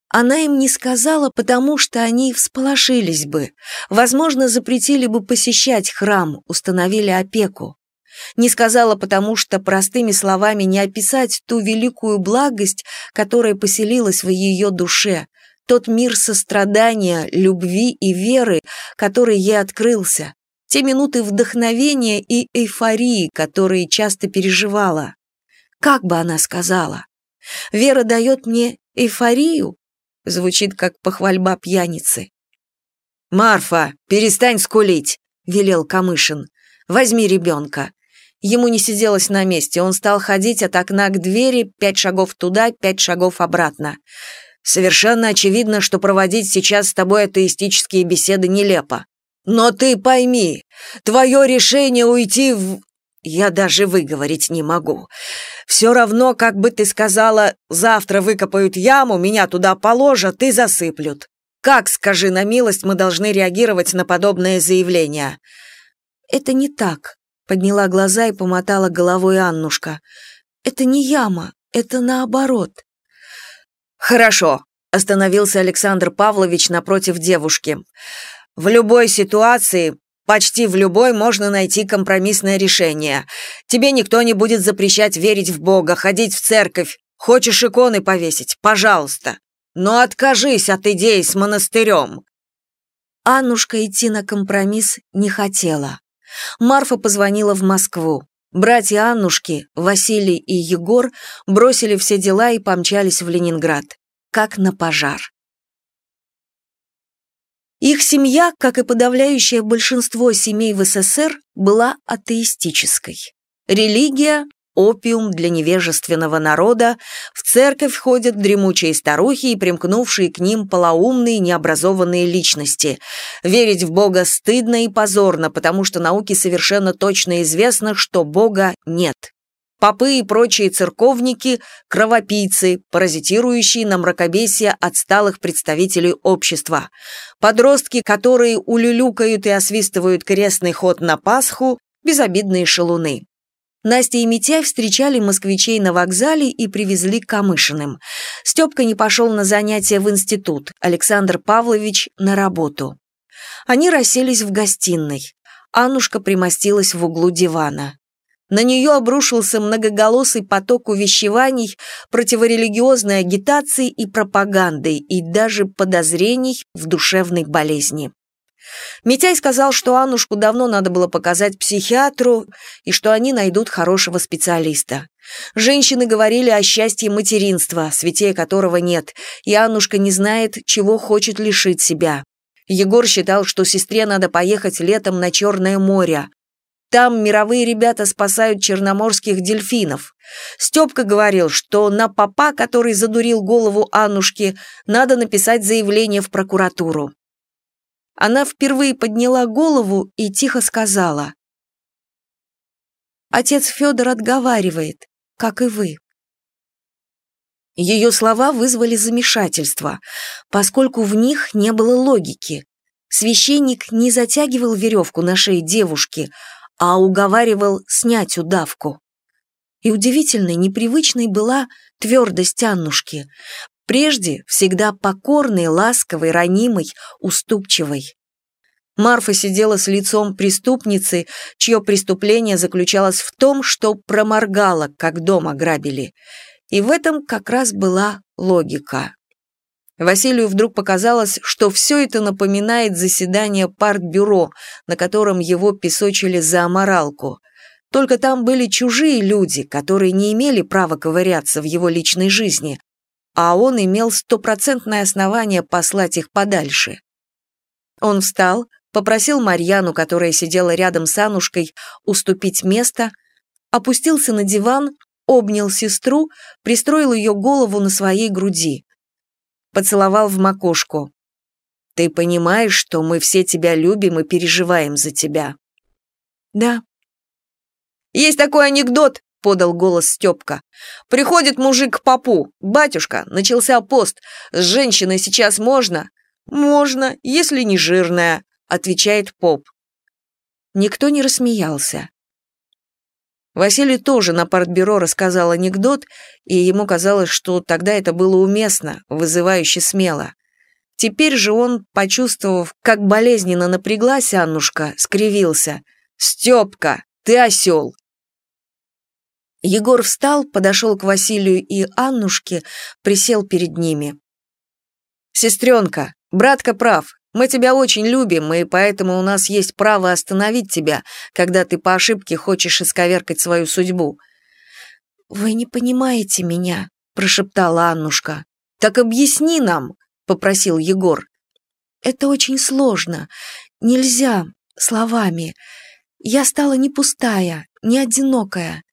Она им не сказала, потому что они всполошились бы, возможно, запретили бы посещать храм, установили опеку. Не сказала, потому что простыми словами не описать ту великую благость, которая поселилась в ее душе, тот мир сострадания, любви и веры, который ей открылся, те минуты вдохновения и эйфории, которые часто переживала. Как бы она сказала? «Вера дает мне эйфорию?» Звучит как похвальба пьяницы. «Марфа, перестань скулить!» — велел Камышин. «Возьми ребенка. Ему не сиделось на месте, он стал ходить от окна к двери, пять шагов туда, пять шагов обратно. Совершенно очевидно, что проводить сейчас с тобой атеистические беседы нелепо. Но ты пойми, твое решение уйти в... Я даже выговорить не могу. Все равно, как бы ты сказала, завтра выкопают яму, меня туда положат и засыплют. Как, скажи на милость, мы должны реагировать на подобное заявление? Это не так, подняла глаза и помотала головой Аннушка. Это не яма, это наоборот. Хорошо, остановился Александр Павлович напротив девушки. В любой ситуации, почти в любой, можно найти компромиссное решение. Тебе никто не будет запрещать верить в Бога, ходить в церковь. Хочешь иконы повесить? Пожалуйста. Но откажись от идеи с монастырем. Аннушка идти на компромисс не хотела. Марфа позвонила в Москву. Братья Аннушки, Василий и Егор, бросили все дела и помчались в Ленинград. Как на пожар. Их семья, как и подавляющее большинство семей в СССР, была атеистической. Религия – опиум для невежественного народа, в церковь ходят дремучие старухи и примкнувшие к ним полоумные необразованные личности. Верить в Бога стыдно и позорно, потому что науке совершенно точно известно, что Бога нет. Попы и прочие церковники – кровопийцы, паразитирующие на мракобесие отсталых представителей общества. Подростки, которые улюлюкают и освистывают крестный ход на Пасху – безобидные шалуны. Настя и Митяй встречали москвичей на вокзале и привезли к Камышиным. Степка не пошел на занятия в институт, Александр Павлович – на работу. Они расселись в гостиной. Аннушка примостилась в углу дивана. На нее обрушился многоголосый поток увещеваний, противорелигиозной агитации и пропаганды, и даже подозрений в душевной болезни. Митяй сказал, что Аннушку давно надо было показать психиатру и что они найдут хорошего специалиста. Женщины говорили о счастье материнства, святее которого нет, и Аннушка не знает, чего хочет лишить себя. Егор считал, что сестре надо поехать летом на Черное море, там мировые ребята спасают черноморских дельфинов. Степка говорил, что на папа, который задурил голову Аннушки, надо написать заявление в прокуратуру. Она впервые подняла голову и тихо сказала. «Отец Федор отговаривает, как и вы». Ее слова вызвали замешательство, поскольку в них не было логики. Священник не затягивал веревку на шее девушки, а уговаривал снять удавку. И удивительной, непривычной была твердость Аннушки, прежде всегда покорной, ласковой, ранимой, уступчивой. Марфа сидела с лицом преступницы, чье преступление заключалось в том, что проморгала, как дом ограбили. И в этом как раз была логика. Василию вдруг показалось, что все это напоминает заседание партбюро, на котором его песочили за аморалку. Только там были чужие люди, которые не имели права ковыряться в его личной жизни, а он имел стопроцентное основание послать их подальше. Он встал, попросил Марьяну, которая сидела рядом с Анушкой, уступить место, опустился на диван, обнял сестру, пристроил ее голову на своей груди поцеловал в макушку. «Ты понимаешь, что мы все тебя любим и переживаем за тебя?» «Да». «Есть такой анекдот», — подал голос Степка. «Приходит мужик к попу. Батюшка, начался пост. С женщиной сейчас можно?» «Можно, если не жирная», — отвечает поп. Никто не рассмеялся. Василий тоже на партбюро рассказал анекдот, и ему казалось, что тогда это было уместно, вызывающе смело. Теперь же он, почувствовав, как болезненно напряглась Аннушка, скривился. «Степка, ты осел!» Егор встал, подошел к Василию и Аннушке, присел перед ними. «Сестренка, братка прав, мы тебя очень любим, и поэтому у нас есть право остановить тебя, когда ты по ошибке хочешь исковеркать свою судьбу». «Вы не понимаете меня», — прошептала Аннушка. «Так объясни нам», — попросил Егор. «Это очень сложно. Нельзя словами. Я стала не пустая, не одинокая.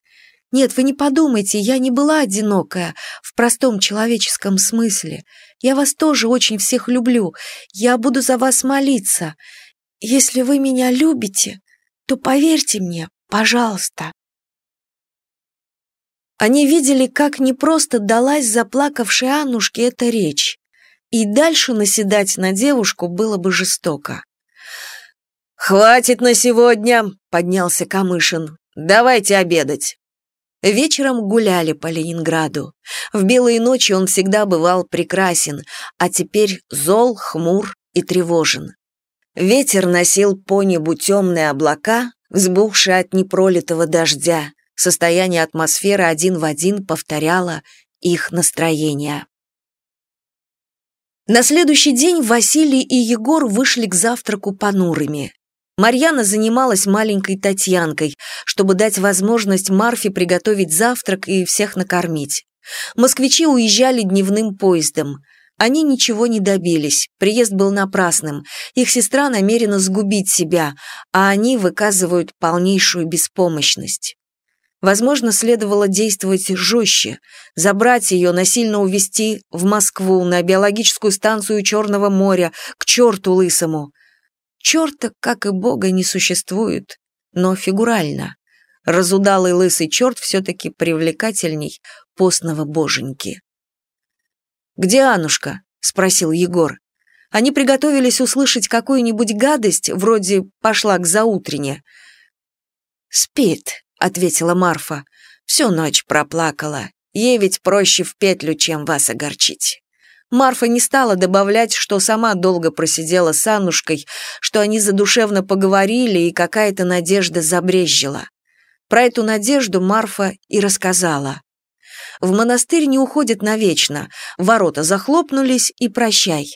Нет, вы не подумайте, я не была одинокая в простом человеческом смысле. Я вас тоже очень всех люблю. Я буду за вас молиться. если вы меня любите, то поверьте мне, пожалуйста». Они видели, как непросто далась заплакавшей Аннушке эта речь, и дальше наседать на девушку было бы жестоко. «Хватит на сегодня!» — поднялся Камышин. «Давайте обедать!» Вечером гуляли по Ленинграду. В белые ночи он всегда бывал прекрасен, а теперь зол, хмур и тревожен. Ветер носил по небу темные облака, взбухшие от непролитого дождя. Состояние атмосферы один в один повторяло их настроение. На следующий день Василий и Егор вышли к завтраку понурыми. Марьяна занималась маленькой Татьянкой, чтобы дать возможность Марфе приготовить завтрак и всех накормить. Москвичи уезжали дневным поездом. Они ничего не добились, приезд был напрасным, их сестра намерена сгубить себя, а они выказывают полнейшую беспомощность. Возможно, следовало действовать жестче, забрать ее, насильно увезти в Москву, на биологическую станцию Черного моря, к черту лысому. Черта, как и бога, не существует, но фигурально. Разудалый лысый черт все-таки привлекательней постного боженьки. «Где Анушка?» — спросил Егор. Они приготовились услышать какую-нибудь гадость, вроде «пошла к заутрене». «Спит», — ответила Марфа. «Всю ночь проплакала. Ей ведь проще в петлю, чем вас огорчить». Марфа не стала добавлять, что сама долго просидела с Аннушкой, что они задушевно поговорили и какая-то надежда забрезжила. Про эту надежду Марфа и рассказала. В монастырь не уходит навечно, ворота захлопнулись и прощай.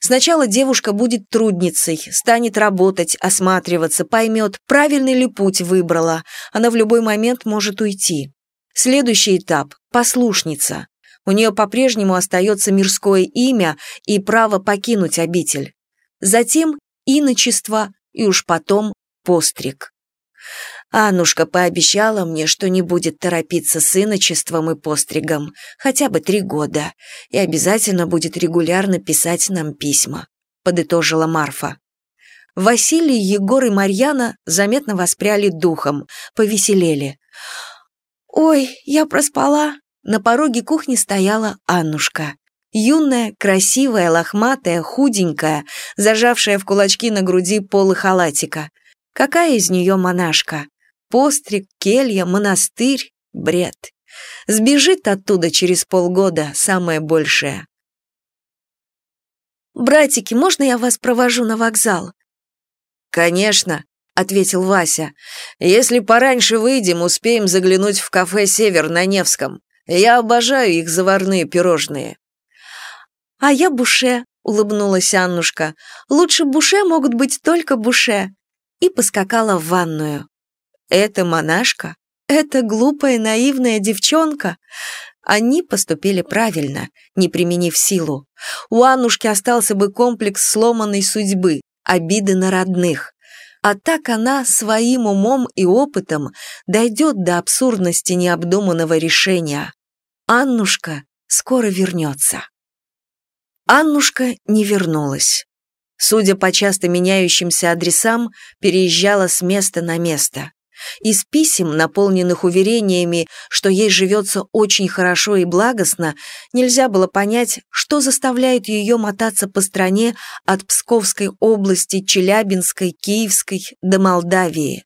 Сначала девушка будет трудницей, станет работать, осматриваться, поймет, правильный ли путь выбрала, она в любой момент может уйти. Следующий этап – послушница. У нее по-прежнему остается мирское имя и право покинуть обитель. Затем иночество и уж потом постриг. Аннушка пообещала мне, что не будет торопиться с иночеством и постригом хотя бы три года и обязательно будет регулярно писать нам письма», — подытожила Марфа. Василий, Егор и Марьяна заметно воспряли духом, повеселели. «Ой, я проспала!» На пороге кухни стояла Аннушка. Юная, красивая, лохматая, худенькая, зажавшая в кулачки на груди полы халатика. Какая из нее монашка? Постриг, келья, монастырь, бред. Сбежит оттуда через полгода, самое большее. «Братики, можно я вас провожу на вокзал?» «Конечно», — ответил Вася. «Если пораньше выйдем, успеем заглянуть в кафе «Север» на Невском. Я обожаю их заварные пирожные». «А я буше», — улыбнулась Аннушка. «Лучше буше могут быть только буше». И поскакала в ванную. «Это монашка? Это глупая наивная девчонка?» Они поступили правильно, не применив силу. У Аннушки остался бы комплекс сломанной судьбы, обиды на родных. А так она своим умом и опытом дойдет до абсурдности необдуманного решения. Аннушка скоро вернется. Аннушка не вернулась. Судя по часто меняющимся адресам, переезжала с места на место. Из писем, наполненных уверениями, что ей живется очень хорошо и благостно, нельзя было понять, что заставляет ее мотаться по стране от Псковской области, Челябинской, Киевской до Молдавии.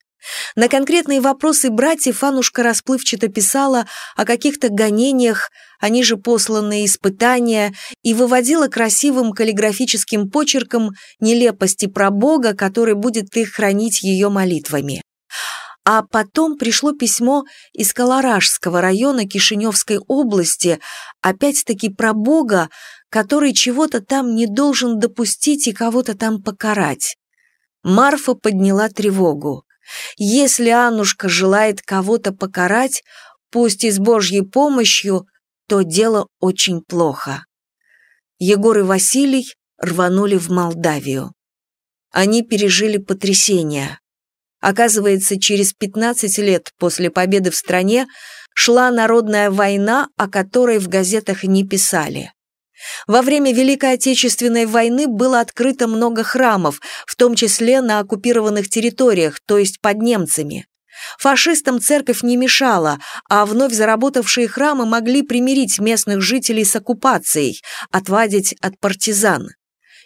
На конкретные вопросы братьев Анушка расплывчато писала о каких-то гонениях, они же посланные испытания, и выводила красивым каллиграфическим почерком нелепости про Бога, который будет их хранить ее молитвами. А потом пришло письмо из Колоражского района Кишиневской области, опять-таки про Бога, который чего-то там не должен допустить и кого-то там покарать. Марфа подняла тревогу. Если Аннушка желает кого-то покарать, пусть и с Божьей помощью, то дело очень плохо. Егор и Василий рванули в Молдавию. Они пережили потрясение. Оказывается, через 15 лет после победы в стране шла народная война, о которой в газетах не писали. Во время Великой Отечественной войны было открыто много храмов, в том числе на оккупированных территориях, то есть под немцами. Фашистам церковь не мешала, а вновь заработавшие храмы могли примирить местных жителей с оккупацией, отвадить от партизан.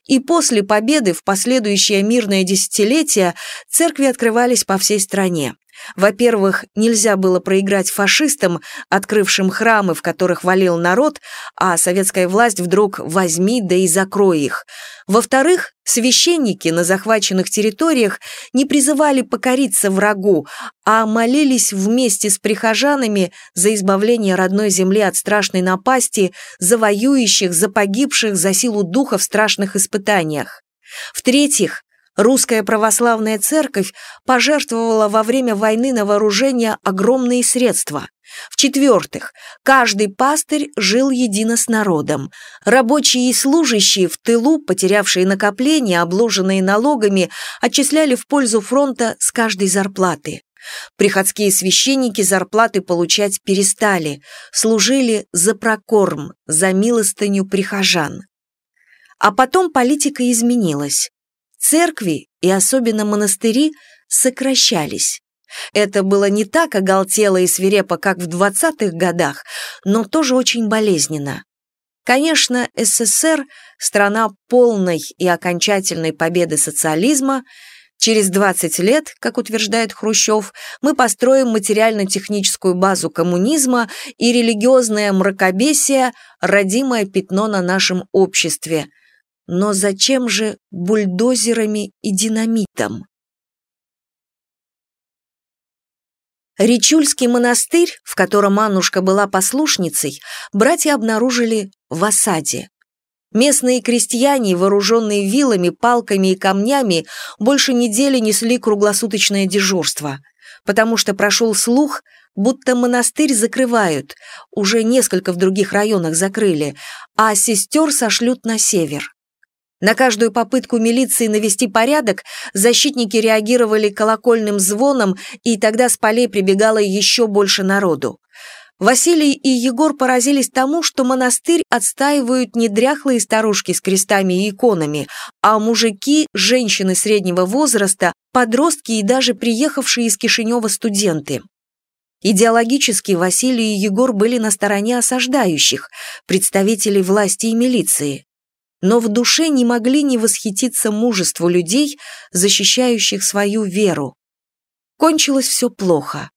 И после победы в последующее мирное десятилетие церкви открывались по всей стране. Во-первых, нельзя было проиграть фашистам, открывшим храмы, в которых валил народ, а советская власть вдруг возьми да и закрой их. Во-вторых, священники на захваченных территориях не призывали покориться врагу, а молились вместе с прихожанами за избавление родной земли от страшной напасти, за воюющих, за погибших за силу духа в страшных испытаниях. В-третьих, Русская православная церковь пожертвовала во время войны на вооружение огромные средства. В-четвертых, каждый пастырь жил едино с народом. Рабочие и служащие в тылу, потерявшие накопления, обложенные налогами, отчисляли в пользу фронта с каждой зарплаты. Приходские священники зарплаты получать перестали, служили за прокорм, за милостыню прихожан. А потом политика изменилась. Церкви, и особенно монастыри, сокращались. Это было не так оголтело и свирепо, как в 20-х годах, но тоже очень болезненно. Конечно, СССР – страна полной и окончательной победы социализма. Через 20 лет, как утверждает Хрущев, мы построим материально-техническую базу коммунизма и религиозное мракобесие – родимое пятно на нашем обществе – но зачем же бульдозерами и динамитом? Ричульский монастырь, в котором Аннушка была послушницей, братья обнаружили в осаде. Местные крестьяне, вооруженные вилами, палками и камнями, больше недели несли круглосуточное дежурство, потому что прошел слух, будто монастырь закрывают, уже несколько в других районах закрыли, а сестер сошлют на север. На каждую попытку милиции навести порядок защитники реагировали колокольным звоном, и тогда с полей прибегало еще больше народу. Василий и Егор поразились тому, что монастырь отстаивают не дряхлые старушки с крестами и иконами, а мужики, женщины среднего возраста, подростки и даже приехавшие из Кишинева студенты. Идеологически Василий и Егор были на стороне осаждающих, представителей власти и милиции но в душе не могли не восхититься мужеству людей, защищающих свою веру. Кончилось все плохо.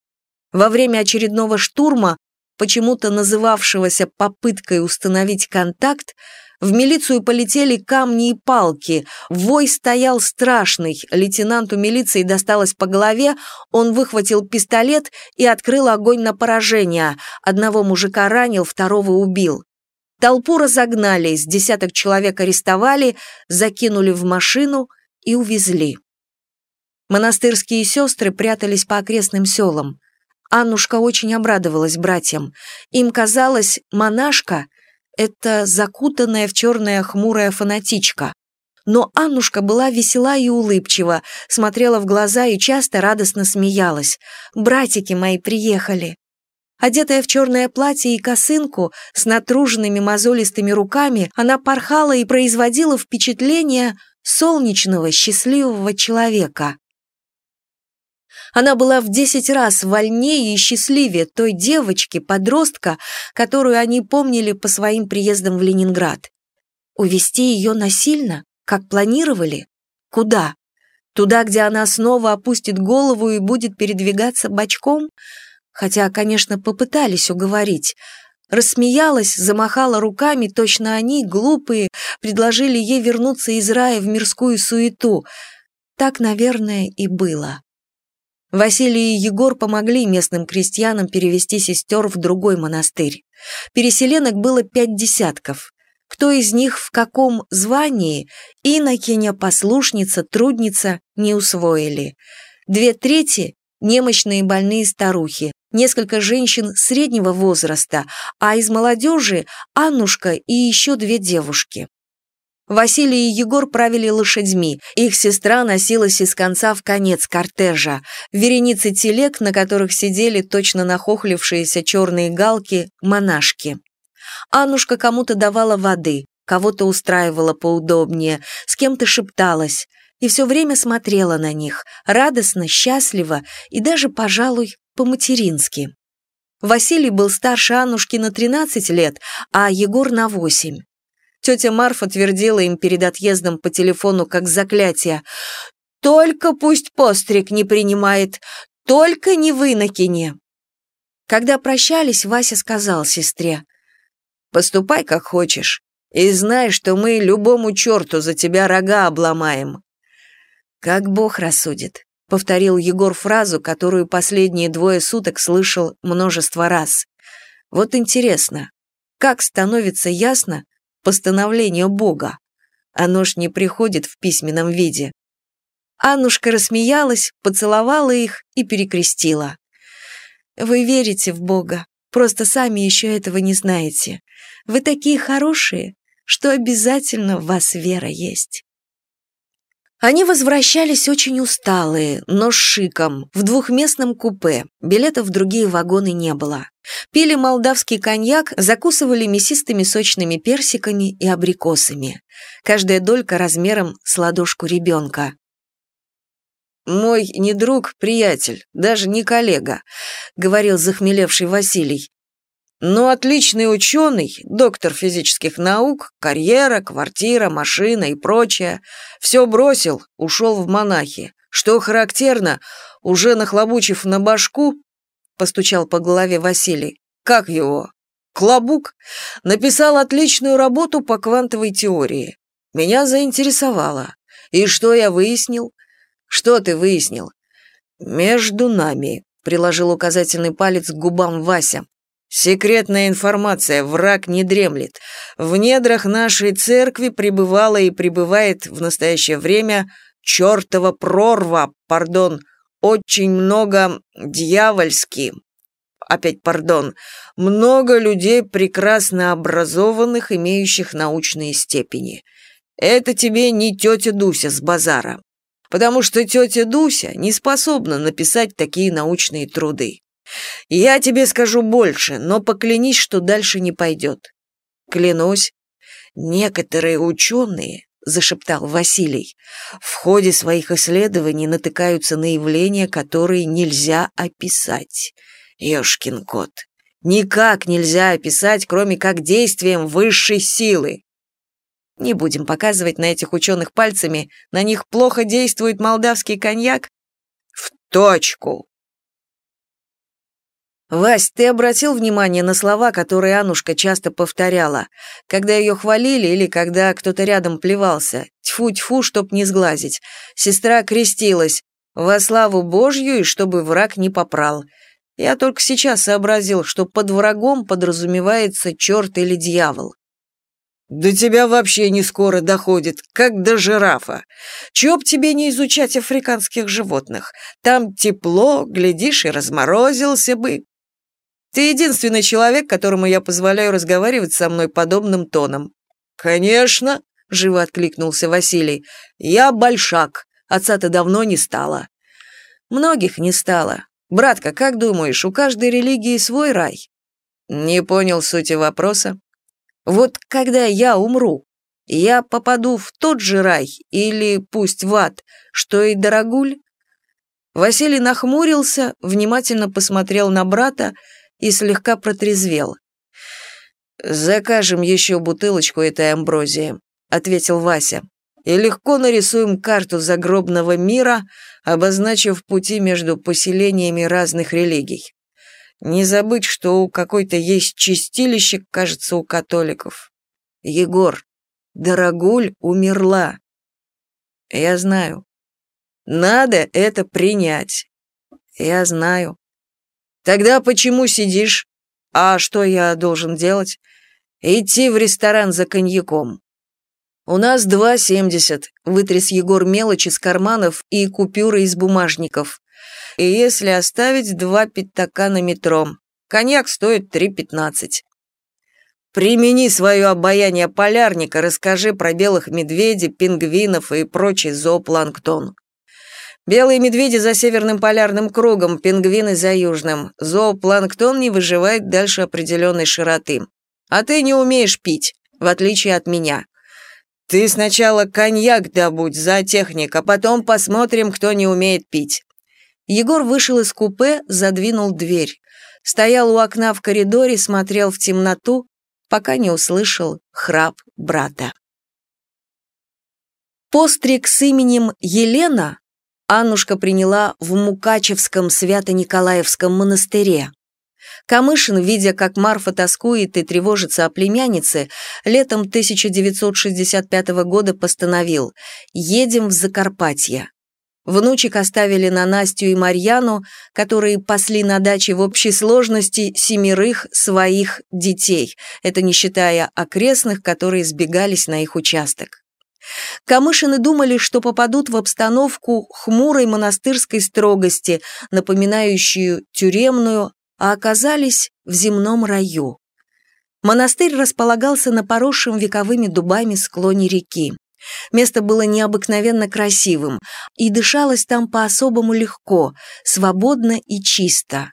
Во время очередного штурма, почему-то называвшегося попыткой установить контакт, в милицию полетели камни и палки, вой стоял страшный, лейтенанту милиции досталось по голове, он выхватил пистолет и открыл огонь на поражение, одного мужика ранил, второго убил. Толпу разогнали, с десяток человек арестовали, закинули в машину и увезли. Монастырские сестры прятались по окрестным селам. Аннушка очень обрадовалась братьям. Им казалось, монашка — это закутанная в черная хмурая фанатичка. Но Аннушка была весела и улыбчива, смотрела в глаза и часто радостно смеялась. «Братики мои приехали!» Одетая в черное платье и косынку, с натруженными мозолистыми руками, она порхала и производила впечатление солнечного, счастливого человека. Она была в десять раз вольнее и счастливее той девочки, подростка, которую они помнили по своим приездам в Ленинград. Увести ее насильно, как планировали? Куда? Туда, где она снова опустит голову и будет передвигаться бочком – хотя, конечно, попытались уговорить. Рассмеялась, замахала руками, точно они, глупые, предложили ей вернуться из рая в мирскую суету. Так, наверное, и было. Василий и Егор помогли местным крестьянам перевести сестер в другой монастырь. Переселенок было пять десятков. Кто из них в каком звании, инокиня, послушница, трудница, не усвоили. Две трети – немощные больные старухи, несколько женщин среднего возраста, а из молодежи Аннушка и еще две девушки. Василий и Егор правили лошадьми, их сестра носилась из конца в конец кортежа, вереницы телег, на которых сидели точно нахохлившиеся черные галки, монашки. Аннушка кому-то давала воды, кого-то устраивала поудобнее, с кем-то шепталась и все время смотрела на них, радостно, счастливо и даже, пожалуй, по-матерински. Василий был старше Аннушки на 13 лет, а Егор на 8. Тетя Марфа твердила им перед отъездом по телефону как заклятие «Только пусть постриг не принимает, только не вы на кине». Когда прощались, Вася сказал сестре «Поступай как хочешь, и знай, что мы любому черту за тебя рога обломаем». «Как Бог рассудит», — повторил Егор фразу, которую последние двое суток слышал множество раз. «Вот интересно, как становится ясно постановление Бога? Оно ж не приходит в письменном виде». Аннушка рассмеялась, поцеловала их и перекрестила. «Вы верите в Бога, просто сами еще этого не знаете. Вы такие хорошие, что обязательно в вас вера есть». Они возвращались очень усталые, но с шиком, в двухместном купе, билетов в другие вагоны не было. Пили молдавский коньяк, закусывали мясистыми сочными персиками и абрикосами. Каждая долька размером с ладошку ребенка. «Мой не друг, приятель, даже не коллега», — говорил захмелевший Василий. Но отличный ученый, доктор физических наук, карьера, квартира, машина и прочее, все бросил, ушел в монахи. Что характерно, уже нахлобучив на башку, постучал по голове Василий, как его, Клобук, написал отличную работу по квантовой теории. Меня заинтересовало. И что я выяснил? Что ты выяснил? Между нами, приложил указательный палец к губам Вася. Секретная информация, враг не дремлет. В недрах нашей церкви пребывала и пребывает в настоящее время чертова прорва, пардон, очень много дьявольски, опять пардон, много людей прекрасно образованных, имеющих научные степени. Это тебе не тетя Дуся с базара, потому что тетя Дуся не способна написать такие научные труды. Я тебе скажу больше, но поклянись, что дальше не пойдет. Клянусь. Некоторые ученые, зашептал Василий, в ходе своих исследований натыкаются на явления, которые нельзя описать. Ёшкин кот. Никак нельзя описать, кроме как действием высшей силы. Не будем показывать на этих ученых пальцами, на них плохо действует молдавский коньяк? В точку, «Вась, ты обратил внимание на слова, которые Анушка часто повторяла, когда ее хвалили или когда кто-то рядом плевался? Тьфу-тьфу, чтоб не сглазить. Сестра крестилась. Во славу Божью и чтобы враг не попрал. Я только сейчас сообразил, что под врагом подразумевается черт или дьявол. «До тебя вообще не скоро доходит, как до жирафа. Чё б тебе не изучать африканских животных? Там тепло, глядишь, и разморозился бы. Ты единственный человек, которому я позволяю разговаривать со мной подобным тоном». «Конечно», — живо откликнулся Василий. «Я большак. Отца-то давно не стало». «Многих не стало. Братка, как думаешь, у каждой религии свой рай?» «Не понял сути вопроса». «Вот когда я умру, я попаду в тот же рай или пусть в ад, что и Дорогуль?» Василий нахмурился, внимательно посмотрел на брата и слегка протрезвел. «Закажем еще бутылочку этой амброзии», — ответил Вася. «И легко нарисуем карту загробного мира, обозначив пути между поселениями разных религий. Не забыть, что у какой-то есть чистилище, кажется, у католиков. Егор, Дорогуль умерла. Я знаю. Надо это принять. Я знаю. Тогда почему сидишь? А что я должен делать? Идти в ресторан за коньяком. У нас два семьдесят. Вытряс Егор мелочь из карманов и купюры из бумажников. И если оставить два пятака на метро, коньяк стоит три пятнадцать. Примени свое обаяние полярника, расскажи про белых медведей, пингвинов и прочий зоопланктон. Белые медведи за северным полярным кругом, пингвины за южным. Зоопланктон не выживает дальше определенной широты. а ты не умеешь пить, в отличие от меня. Ты сначала коньяк добудь, за техник, а потом посмотрим, кто не умеет пить». Егор вышел из купе, задвинул дверь. Стоял у окна в коридоре, смотрел в темноту, пока не услышал храп брата. Постриг с именем Елена Аннушка приняла в Мукачевском Свято-Николаевском монастыре. Камышин, видя, как Марфа тоскует и тревожится о племяннице, летом 1965 года постановил «Едем в Закарпатье». Внучек оставили на Настю и Марьяну, которые пасли на даче в общей сложности семерых своих детей, это не считая окрестных, которые сбегались на их участок. Камышины думали, что попадут в обстановку хмурой монастырской строгости, напоминающую тюремную, а оказались в земном раю. Монастырь располагался на поросшем вековыми дубами склоне реки. Место было необыкновенно красивым, и дышалось там по-особому легко, свободно и чисто.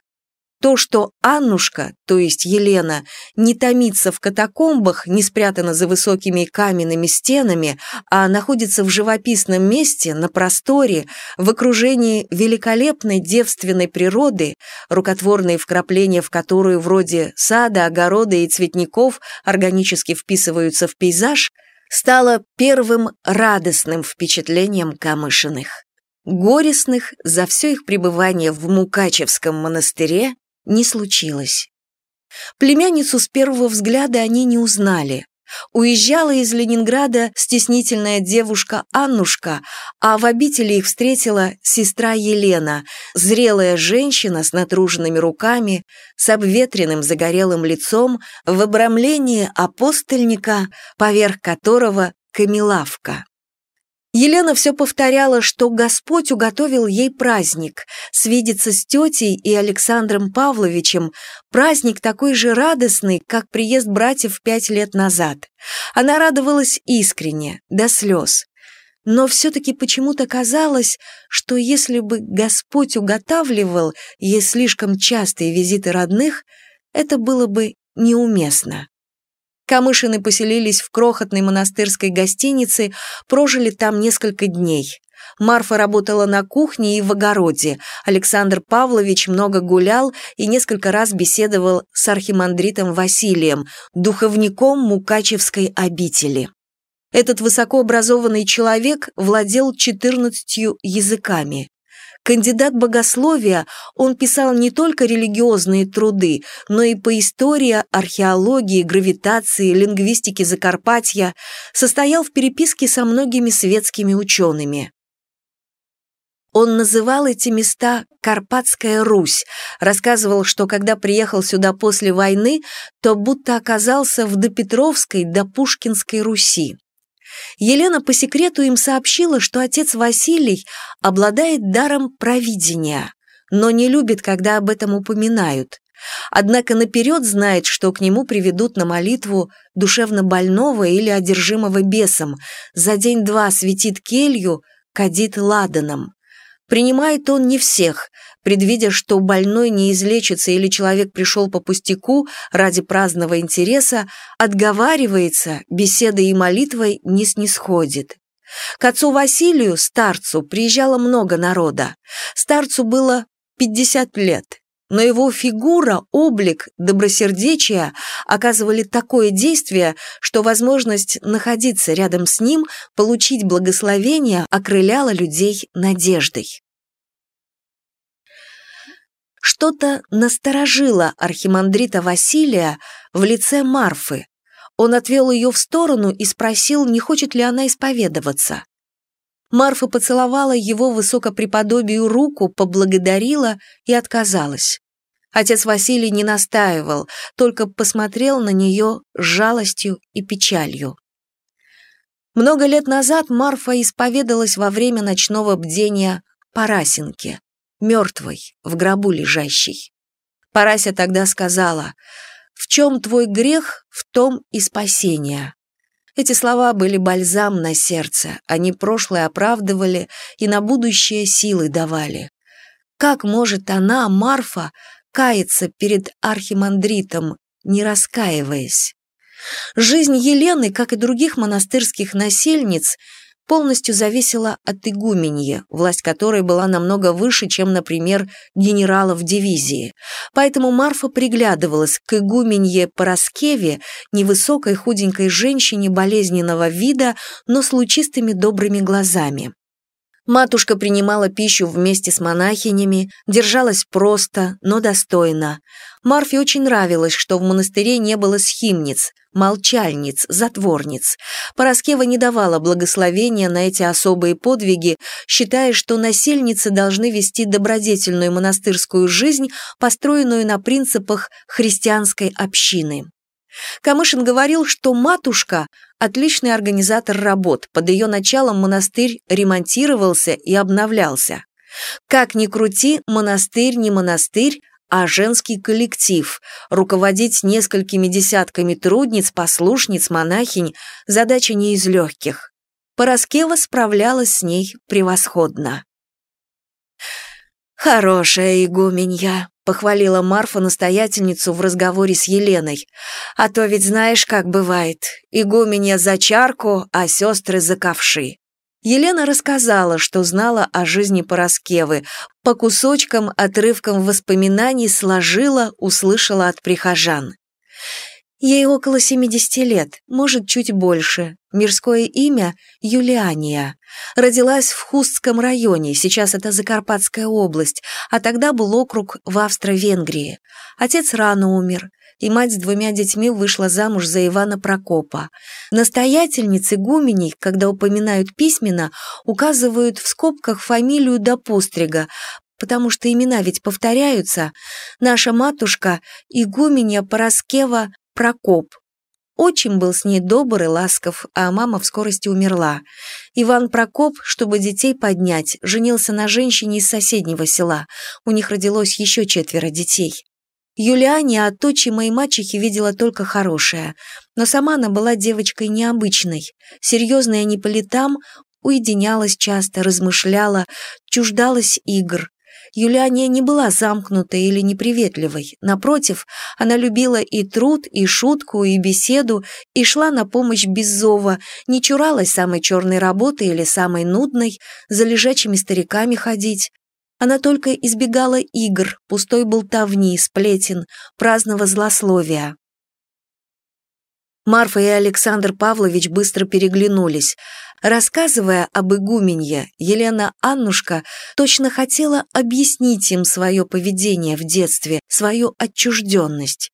То, что Аннушка, то есть Елена, не томится в катакомбах, не спрятана за высокими каменными стенами, а находится в живописном месте, на просторе, в окружении великолепной девственной природы, рукотворные вкрапления в которую вроде сада, огорода и цветников органически вписываются в пейзаж, стало первым радостным впечатлением Камышиных. Горестных за все их пребывание в Мукачевском монастыре не случилось. Племянницу с первого взгляда они не узнали. Уезжала из Ленинграда стеснительная девушка Аннушка, а в обители их встретила сестра Елена, зрелая женщина с натруженными руками, с обветренным загорелым лицом, в обрамлении апостольника, поверх которого камелавка. Елена все повторяла, что Господь уготовил ей праздник, свидеться с тетей и Александром Павловичем, праздник такой же радостный, как приезд братьев пять лет назад. Она радовалась искренне, до слез. Но все-таки почему-то казалось, что если бы Господь уготавливал ей слишком частые визиты родных, это было бы неуместно. Камышины поселились в крохотной монастырской гостинице, прожили там несколько дней. Марфа работала на кухне и в огороде. Александр Павлович много гулял и несколько раз беседовал с архимандритом Василием, духовником Мукачевской обители. Этот высокообразованный человек владел 14 языками. Кандидат богословия, он писал не только религиозные труды, но и по истории, археологии, гравитации, лингвистике Закарпатья, состоял в переписке со многими светскими учеными. Он называл эти места «Карпатская Русь», рассказывал, что когда приехал сюда после войны, то будто оказался в допетровской до Пушкинской Руси. Елена по секрету им сообщила, что отец Василий обладает даром провидения, но не любит, когда об этом упоминают. Однако наперед знает, что к нему приведут на молитву душевно больного или одержимого бесом, за день-два светит келью, кадит ладаном. Принимает он не всех, предвидя, что больной не излечится или человек пришел по пустяку ради праздного интереса, отговаривается, беседой и молитвой не снисходит. К отцу Василию, старцу, приезжало много народа. Старцу было 50 лет, но его фигура, облик, добросердечие оказывали такое действие, что возможность находиться рядом с ним, получить благословение окрыляла людей надеждой. Что-то насторожило архимандрита Василия в лице Марфы. Он отвел ее в сторону и спросил, не хочет ли она исповедоваться. Марфа поцеловала его высокопреподобию руку, поблагодарила и отказалась. Отец Василий не настаивал, только посмотрел на нее с жалостью и печалью. Много лет назад Марфа исповедалась во время ночного бдения Парасинке, мертвой, в гробу лежащей. Парася тогда сказала, «В чем твой грех, в том и спасение». Эти слова были бальзам на сердце, они прошлое оправдывали и на будущее силы давали. Как может она, Марфа, каяться перед архимандритом, не раскаиваясь. Жизнь Елены, как и других монастырских насельниц, полностью зависела от игуменья, власть которой была намного выше, чем, например, генерала в дивизии. Поэтому Марфа приглядывалась к игуменье Пороскеве, невысокой худенькой женщине болезненного вида, но с лучистыми добрыми глазами. Матушка принимала пищу вместе с монахинями, держалась просто, но достойно. Марфе очень нравилось, что в монастыре не было схимниц, молчальниц, затворниц. Пороскева не давала благословения на эти особые подвиги, считая, что насельницы должны вести добродетельную монастырскую жизнь, построенную на принципах христианской общины. Камышин говорил, что матушка – отличный организатор работ, под ее началом монастырь ремонтировался и обновлялся. Как ни крути, монастырь не монастырь, а женский коллектив. Руководить несколькими десятками трудниц, послушниц, монахинь – задача не из легких. Пороскева справлялась с ней превосходно. «Хорошая игуменья», — похвалила Марфа настоятельницу в разговоре с Еленой. «А то ведь знаешь, как бывает. Игуменья за чарку, а сестры за ковши». Елена рассказала, что знала о жизни Пороскевы, по кусочкам, отрывкам воспоминаний сложила, услышала от прихожан. Ей около 70 лет, может, чуть больше. Мирское имя – Юлиания. Родилась в Хустском районе, сейчас это Закарпатская область, а тогда был округ в Австро-Венгрии. Отец рано умер, и мать с двумя детьми вышла замуж за Ивана Прокопа. Настоятельницы гуменей, когда упоминают письменно, указывают в скобках фамилию до пострига, потому что имена ведь повторяются. Наша матушка – игуменья Пороскева Прокоп. Отчим был с ней добр и ласков, а мама в скорости умерла. Иван Прокоп, чтобы детей поднять, женился на женщине из соседнего села. У них родилось еще четверо детей. Юлиане от отчима и мачехи видела только хорошее, но сама она была девочкой необычной, серьезная не по летам, уединялась часто, размышляла, чуждалась игр, Юлиания не была замкнутой или неприветливой. Напротив, она любила и труд, и шутку, и беседу, и шла на помощь без зова, не чуралась самой черной работы или самой нудной, за лежачими стариками ходить. Она только избегала игр, пустой болтовни, сплетен, праздного злословия. Марфа и Александр Павлович быстро переглянулись. Рассказывая об игуменье, Елена Аннушка точно хотела объяснить им свое поведение в детстве, свою отчужденность.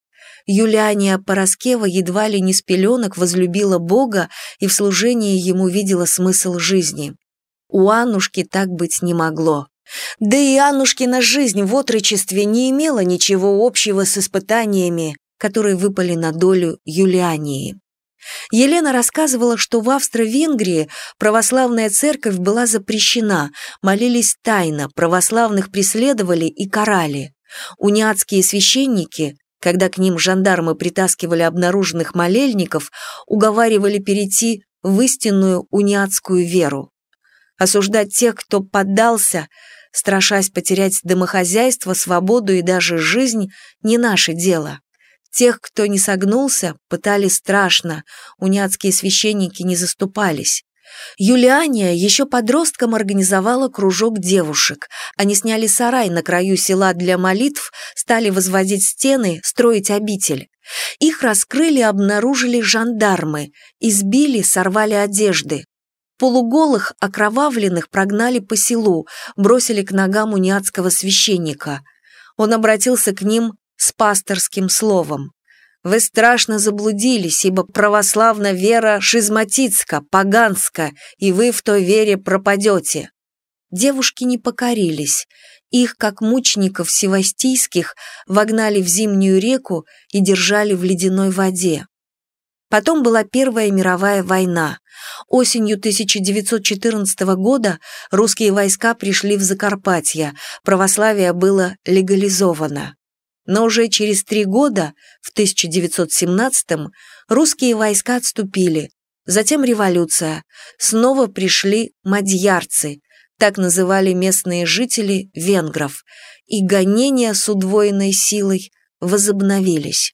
Юлиания Пороскева едва ли не с пеленок возлюбила Бога и в служении ему видела смысл жизни. У Аннушки так быть не могло. Да и Аннушкина жизнь в отрочестве не имела ничего общего с испытаниями, которые выпали на долю Юлиании. Елена рассказывала, что в Австро-Венгрии православная церковь была запрещена, молились тайно, православных преследовали и карали. Униатские священники, когда к ним жандармы притаскивали обнаруженных молельников, уговаривали перейти в истинную униатскую веру. Осуждать тех, кто поддался, страшась потерять домохозяйство, свободу и даже жизнь, не наше дело. Тех, кто не согнулся, пытали страшно, уняцкие священники не заступались. Юлиания еще подростком организовала кружок девушек. Они сняли сарай на краю села для молитв, стали возводить стены, строить обитель. Их раскрыли и обнаружили жандармы, избили, сорвали одежды. Полуголых, окровавленных прогнали по селу, бросили к ногам униатского священника. Он обратился к ним с пасторским словом. Вы страшно заблудились, ибо православна вера шизматицка, поганска, и вы в той вере пропадете. Девушки не покорились. Их, как мучеников севастийских, вогнали в зимнюю реку и держали в ледяной воде. Потом была Первая мировая война. Осенью 1914 года русские войска пришли в Закарпатье, православие было легализовано. Но уже через три года, в 1917-м, русские войска отступили. Затем революция. Снова пришли мадьярцы, так называли местные жители венгров, и гонения с удвоенной силой возобновились.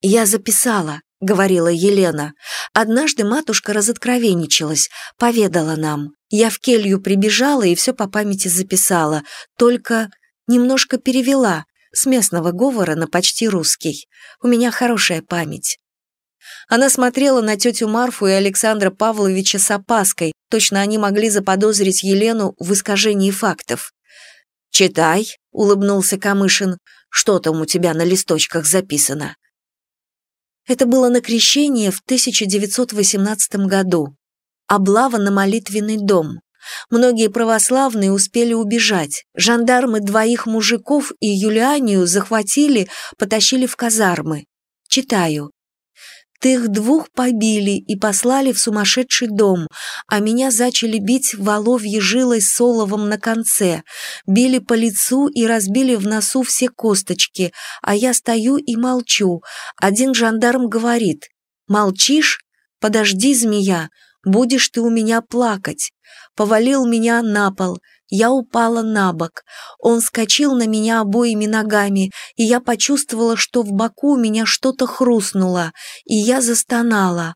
Я записала, — говорила Елена. «Однажды матушка разоткровенничалась, поведала нам. Я в келью прибежала и все по памяти записала, только немножко перевела с местного говора на почти русский. У меня хорошая память». Она смотрела на тетю Марфу и Александра Павловича с опаской, точно они могли заподозрить Елену в искажении фактов. «Читай», — улыбнулся Камышин, — «что там у тебя на листочках записано?» Это было на крещение в 1918 году. Облава на молитвенный дом. Многие православные успели убежать. Жандармы двоих мужиков и Юлианию захватили, потащили в казармы. Читаю. Тых двух побили и послали в сумасшедший дом, а меня зачали бить воловьей жилой соловом на конце, били по лицу и разбили в носу все косточки, а я стою и молчу. Один жандарм говорит, «Молчишь? Подожди, змея, будешь ты у меня плакать». Повалил меня на пол, я упала на бок. Он скочил на меня обоими ногами, и я почувствовала, что в боку у меня что-то хрустнуло, и я застонала.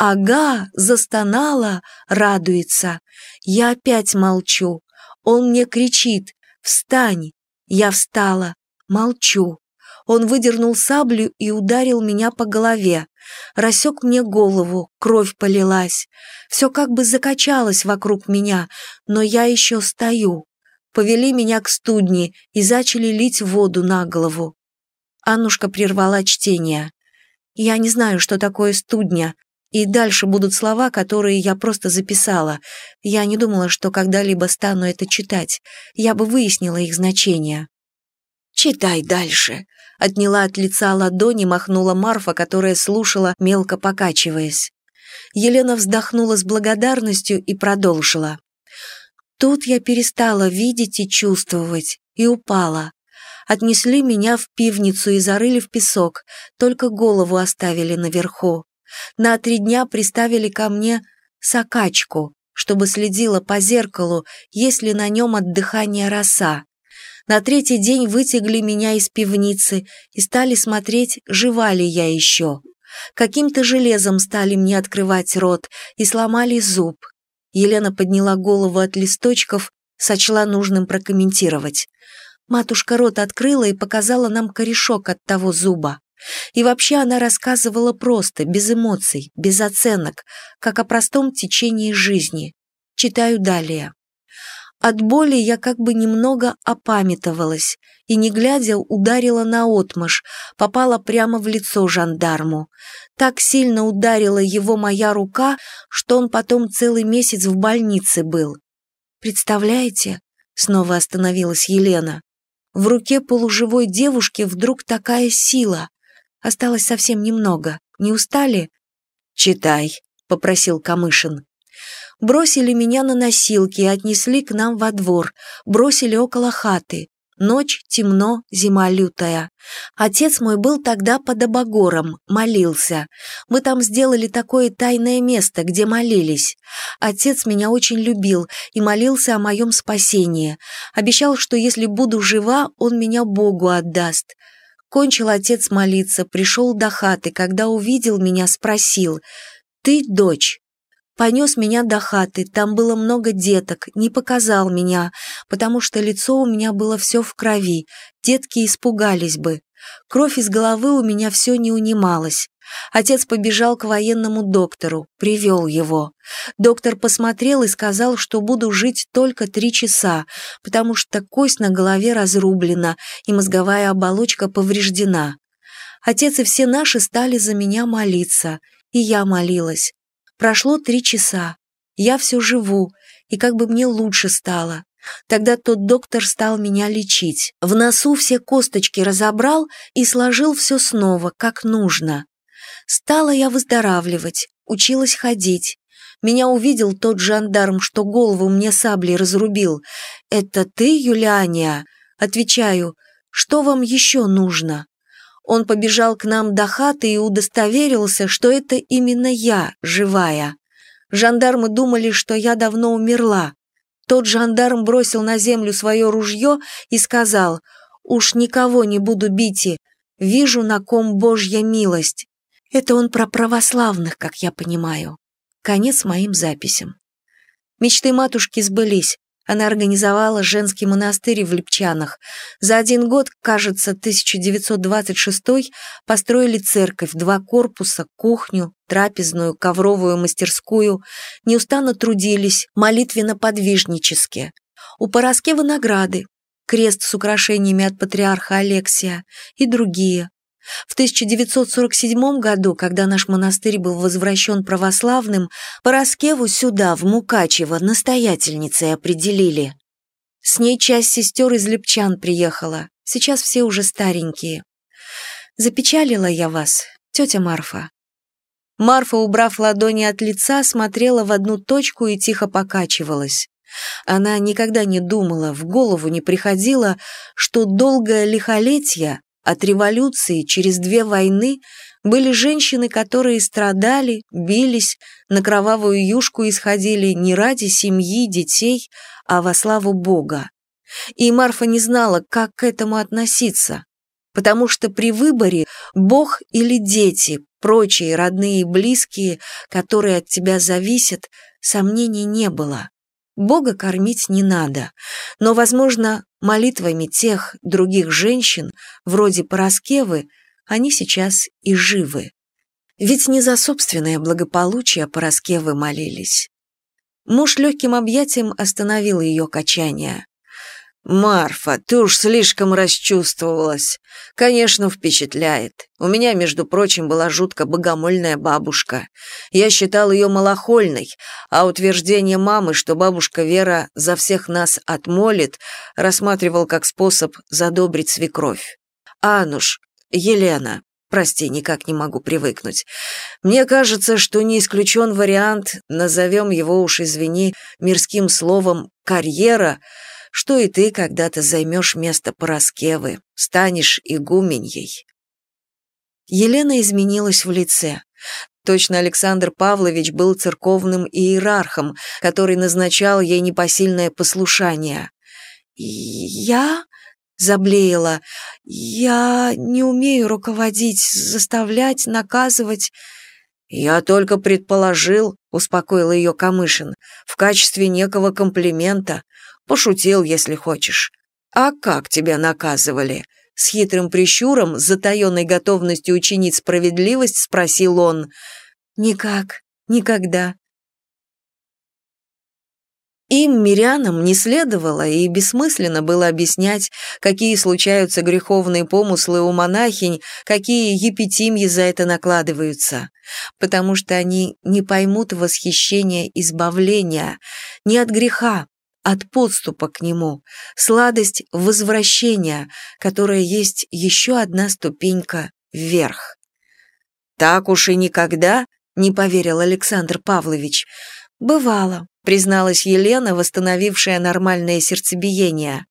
«Ага!» — застонала, радуется. Я опять молчу. Он мне кричит «Встань!» Я встала, молчу. Он выдернул саблю и ударил меня по голове. Рассек мне голову, кровь полилась. Все как бы закачалось вокруг меня, но я еще стою. Повели меня к студне и зачали лить воду на голову. Аннушка прервала чтение. Я не знаю, что такое студня, и дальше будут слова, которые я просто записала. Я не думала, что когда-либо стану это читать. Я бы выяснила их значение. «Читай дальше», — отняла от лица ладони, махнула Марфа, которая слушала, мелко покачиваясь. Елена вздохнула с благодарностью и продолжила. «Тут я перестала видеть и чувствовать, и упала. Отнесли меня в пивницу и зарыли в песок, только голову оставили наверху. На три дня приставили ко мне сокачку, чтобы следила по зеркалу, есть ли на нем от дыхания роса. На третий день вытягли меня из пивницы и стали смотреть, жива ли я еще. Каким-то железом стали мне открывать рот и сломали зуб. Елена подняла голову от листочков, сочла нужным прокомментировать. Матушка рот открыла и показала нам корешок от того зуба. И вообще она рассказывала просто, без эмоций, без оценок, как о простом течении жизни. Читаю далее. От боли я как бы немного опамятовалась и, не глядя, ударила наотмашь, попала прямо в лицо жандарму. Так сильно ударила его моя рука, что он потом целый месяц в больнице был. «Представляете?» — снова остановилась Елена. «В руке полуживой девушки вдруг такая сила. Осталось совсем немного. Не устали?» «Читай», — попросил Камышин бросили меня на носилки и отнесли к нам во двор, бросили около хаты. Ночь, темно, зима лютая. Отец мой был тогда под обогором, молился. Мы там сделали такое тайное место, где молились. Отец меня очень любил и молился о моем спасении. Обещал, что если буду жива, он меня Богу отдаст. Кончил отец молиться, пришел до хаты, когда увидел меня, спросил, «Ты дочь?» Понес меня до хаты, там было много деток, не показал меня, потому что лицо у меня было все в крови, детки испугались бы. Кровь из головы у меня все не унималась. Отец побежал к военному доктору, привел его. Доктор посмотрел и сказал, что буду жить только три часа, потому что кость на голове разрублена и мозговая оболочка повреждена. Отец и все наши стали за меня молиться, и я молилась. Прошло три часа. Я все живу, и как бы мне лучше стало. Тогда тот доктор стал меня лечить. В носу все косточки разобрал и сложил все снова, как нужно. Стала я выздоравливать, училась ходить. Меня увидел тот жандарм, что голову мне саблей разрубил. «Это ты, Юлиания?» Отвечаю, «Что вам еще нужно?» Он побежал к нам до хаты и удостоверился, что это именно я, живая. Жандармы думали, что я давно умерла. Тот жандарм бросил на землю свое ружье и сказал, «Уж никого не буду бить, вижу, на ком Божья милость». Это он про православных, как я понимаю. Конец моим записям. Мечты матушки сбылись. Она организовала женский монастырь в Липчанах. За один год, кажется, 1926 построили церковь, два корпуса, кухню, трапезную, ковровую мастерскую. Неустанно трудились, молитвенно-подвижнически. У Пороскевы награды, крест с украшениями от патриарха Алексия и другие. В 1947 году, когда наш монастырь был возвращен православным, Пороскеву сюда, в Мукачево, настоятельницей определили. С ней часть сестер из Лепчан приехала, сейчас все уже старенькие. Запечалила я вас, тетя Марфа. Марфа, убрав ладони от лица, смотрела в одну точку и тихо покачивалась. Она никогда не думала, в голову не приходило, что долгое лихолетие от революции через две войны были женщины, которые страдали, бились, на кровавую юшку исходили не ради семьи, детей, а во славу Бога. И Марфа не знала, как к этому относиться, потому что при выборе Бог или дети, прочие родные и близкие, которые от тебя зависят, сомнений не было. Бога кормить не надо, но, возможно, молитвами тех других женщин, вроде Пороскевы, они сейчас и живы. Ведь не за собственное благополучие Пороскевы молились. Муж легким объятием остановил ее качание. «Марфа, ты уж слишком расчувствовалась. Конечно, впечатляет. У меня, между прочим, была жутко богомольная бабушка. Я считал ее малохольной, а утверждение мамы, что бабушка Вера за всех нас отмолит, рассматривал как способ задобрить свекровь. Ануш, Елена, прости, никак не могу привыкнуть. Мне кажется, что не исключен вариант, назовем его уж, извини, мирским словом «карьера», что и ты когда-то займешь место Пороскевы, станешь игуменьей». Елена изменилась в лице. Точно Александр Павлович был церковным иерархом, который назначал ей непосильное послушание. «Я?» — заблеяла. «Я не умею руководить, заставлять, наказывать». «Я только предположил», — успокоил ее Камышин, «в качестве некого комплимента. Пошутил, если хочешь. А как тебя наказывали? С хитрым прищуром, с затаенной готовностью учинить справедливость, спросил он. Никак, никогда. Им, мирянам, не следовало и бессмысленно было объяснять, какие случаются греховные помыслы у монахинь, какие епитимьи за это накладываются, потому что они не поймут восхищения избавления, не от греха, от подступа к нему, сладость возвращения, которая есть еще одна ступенька вверх. «Так уж и никогда?» — не поверил Александр Павлович. «Бывало», — призналась Елена, восстановившая нормальное сердцебиение.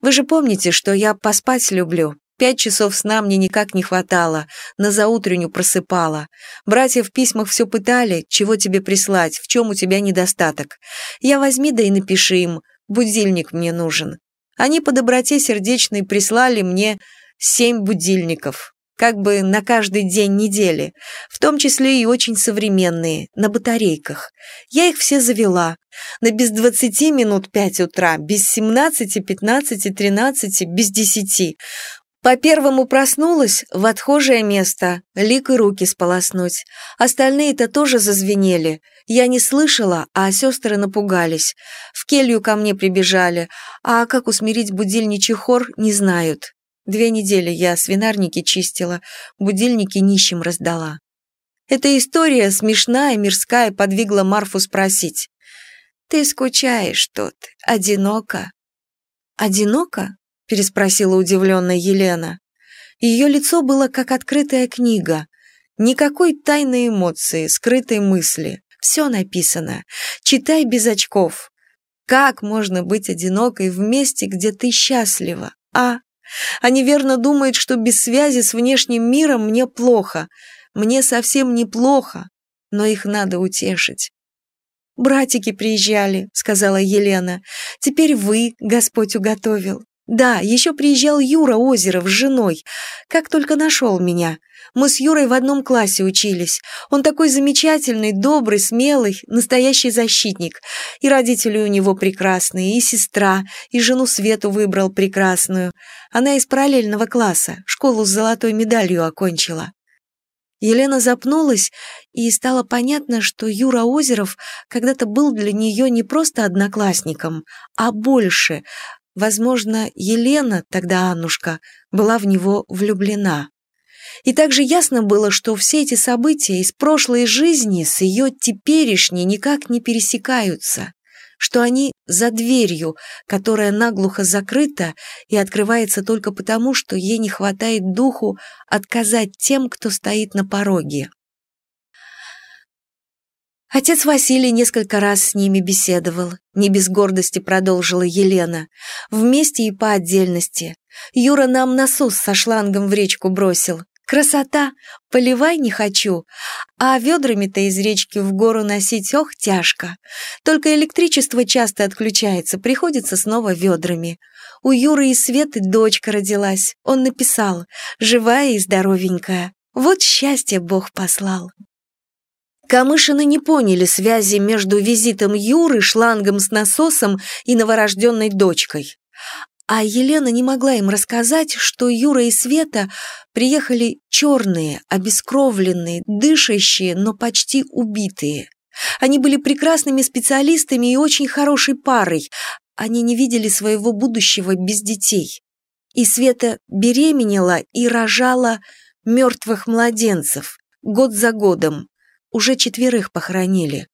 «Вы же помните, что я поспать люблю, Пять часов сна мне никак не хватало, на заутренню просыпала. Братья в письмах все пытали, чего тебе прислать, в чем у тебя недостаток. Я возьми да и напиши им, будильник мне нужен. Они по доброте сердечной прислали мне семь будильников, как бы на каждый день недели, в том числе и очень современные, на батарейках. Я их все завела. На без двадцати минут пять утра, без семнадцати, пятнадцати, тринадцати, без десяти. По первому проснулась, в отхожее место, лик и руки сполоснуть. Остальные-то тоже зазвенели. Я не слышала, а сестры напугались. В келью ко мне прибежали, а как усмирить будильничий хор, не знают. Две недели я свинарники чистила, будильники нищим раздала. Эта история, смешная, мирская, подвигла Марфу спросить. «Ты скучаешь тут, одиноко?» «Одиноко?» Переспросила удивленная Елена. Ее лицо было как открытая книга. Никакой тайной эмоции, скрытой мысли. Все написано. Читай без очков. Как можно быть одинокой в месте, где ты счастлива, а? Они верно думают, что без связи с внешним миром мне плохо. Мне совсем неплохо, но их надо утешить. «Братики приезжали», — сказала Елена. «Теперь вы, Господь уготовил. Да, еще приезжал Юра Озеров с женой. Как только нашел меня. Мы с Юрой в одном классе учились. Он такой замечательный, добрый, смелый, настоящий защитник. И родители у него прекрасные, и сестра, и жену Свету выбрал прекрасную. Она из параллельного класса, школу с золотой медалью окончила. Елена запнулась, и стало понятно, что Юра Озеров когда-то был для нее не просто одноклассником, а больше. Возможно, Елена, тогда Аннушка, была в него влюблена. И также ясно было, что все эти события из прошлой жизни с ее теперешней никак не пересекаются, что они за дверью, которая наглухо закрыта и открывается только потому, что ей не хватает духу отказать тем, кто стоит на пороге. Отец Василий несколько раз с ними беседовал, не без гордости продолжила Елена, вместе и по отдельности. Юра нам насос со шлангом в речку бросил. Красота! Поливай не хочу. А ведрами-то из речки в гору носить ох тяжко. Только электричество часто отключается, приходится снова ведрами. У Юры и Светы дочка родилась. Он написал, живая и здоровенькая. Вот счастье Бог послал. Камышины не поняли связи между визитом Юры, шлангом с насосом и новорожденной дочкой. А Елена не могла им рассказать, что Юра и Света приехали черные, обескровленные, дышащие, но почти убитые. Они были прекрасными специалистами и очень хорошей парой. Они не видели своего будущего без детей. И Света беременела и рожала мертвых младенцев, год за годом. Уже четверых похоронили.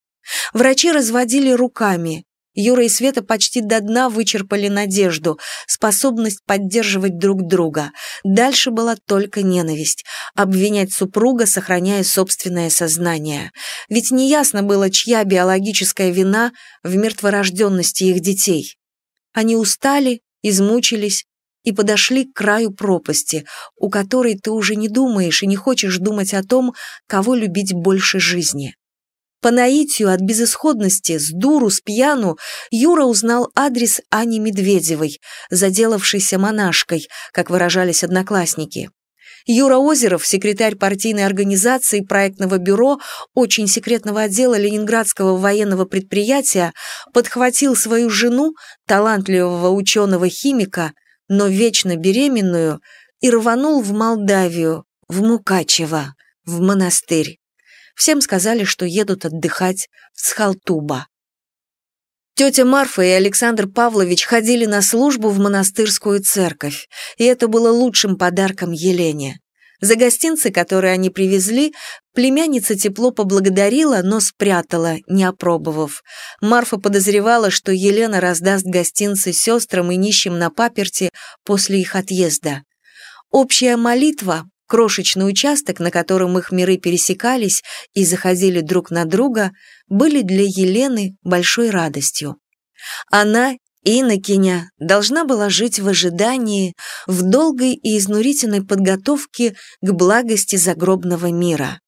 Врачи разводили руками. Юра и Света почти до дна вычерпали надежду, способность поддерживать друг друга. Дальше была только ненависть. Обвинять супруга, сохраняя собственное сознание. Ведь неясно было, чья биологическая вина в мертворожденности их детей. Они устали, измучились и подошли к краю пропасти, у которой ты уже не думаешь и не хочешь думать о том, кого любить больше жизни. По наитию от безысходности, с дуру, с пьяну, Юра узнал адрес Ани Медведевой, заделавшейся монашкой, как выражались одноклассники. Юра Озеров, секретарь партийной организации проектного бюро очень секретного отдела Ленинградского военного предприятия, подхватил свою жену, талантливого ученого-химика, но вечно беременную, и рванул в Молдавию, в Мукачево, в монастырь. Всем сказали, что едут отдыхать в Схалтуба. Тетя Марфа и Александр Павлович ходили на службу в монастырскую церковь, и это было лучшим подарком Елене. За гостинцы, которые они привезли, племянница тепло поблагодарила, но спрятала, не опробовав. Марфа подозревала, что Елена раздаст гостинцы сестрам и нищим на паперти после их отъезда. Общая молитва, Крошечный участок, на котором их миры пересекались и заходили друг на друга, были для Елены большой радостью. Она, инокиня, должна была жить в ожидании, в долгой и изнурительной подготовке к благости загробного мира.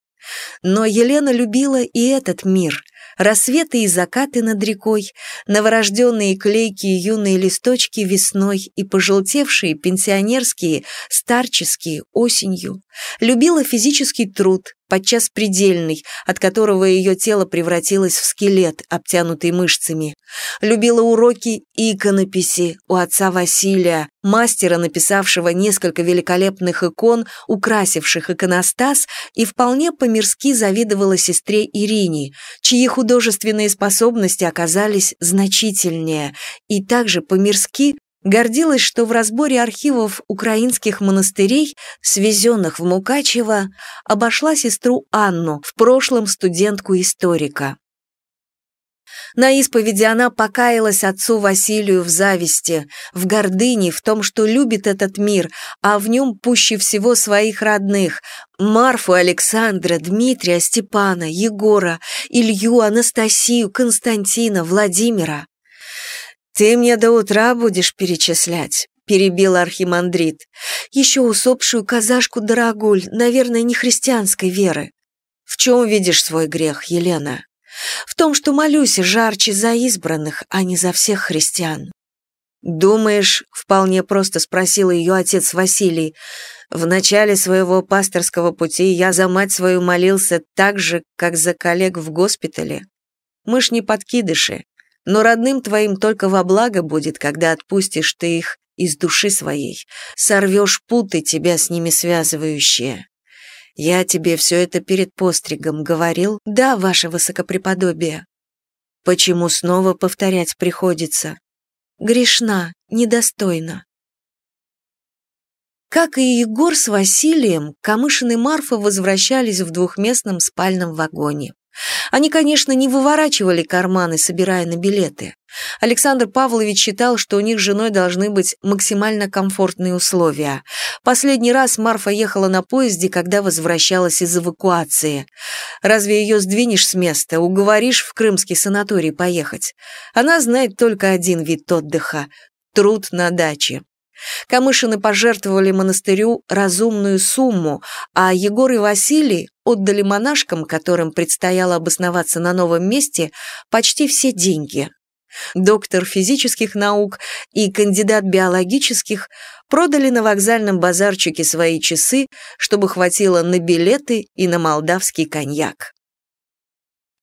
Но Елена любила и этот мир – рассветы и закаты над рекой, новорожденные клейкие юные листочки весной и пожелтевшие пенсионерские, старческие осенью. Любила физический труд, подчас предельный, от которого ее тело превратилось в скелет, обтянутый мышцами. Любила уроки иконописи у отца Василия, мастера, написавшего несколько великолепных икон, украсивших иконостас, и вполне по-мирски завидовала сестре Ирине, чьи художественные способности оказались значительнее, и также по-мирски гордилась, что в разборе архивов украинских монастырей, свезенных в Мукачево, обошла сестру Анну, в прошлом студентку-историка. На исповеди она покаялась отцу Василию в зависти, в гордыне, в том, что любит этот мир, а в нем пуще всего своих родных – Марфу, Александра, Дмитрия, Степана, Егора, Илью, Анастасию, Константина, Владимира. «Ты мне до утра будешь перечислять», — перебил архимандрит. «Еще усопшую казашку Дорогуль, наверное, не христианской веры». «В чем видишь свой грех, Елена?» «В том, что молюсь жарче за избранных, а не за всех христиан». «Думаешь, — вполне просто спросил ее отец Василий, — в начале своего пасторского пути я за мать свою молился так же, как за коллег в госпитале. Мы ж не подкидыши, но родным твоим только во благо будет, когда отпустишь ты их из души своей, сорвешь путы тебя с ними связывающие. Я тебе все это перед постригом говорил? Да, ваше высокопреподобие. Почему снова повторять приходится? Грешна, недостойна. Как и Егор с Василием, Камышин и Марфа возвращались в двухместном спальном вагоне. Они, конечно, не выворачивали карманы, собирая на билеты. Александр Павлович считал, что у них с женой должны быть максимально комфортные условия. Последний раз Марфа ехала на поезде, когда возвращалась из эвакуации. Разве ее сдвинешь с места, уговоришь в крымский санаторий поехать? Она знает только один вид отдыха – труд на даче. Камышины пожертвовали монастырю разумную сумму, а Егор и Василий отдали монашкам, которым предстояло обосноваться на новом месте, почти все деньги. Доктор физических наук и кандидат биологических продали на вокзальном базарчике свои часы, чтобы хватило на билеты и на молдавский коньяк.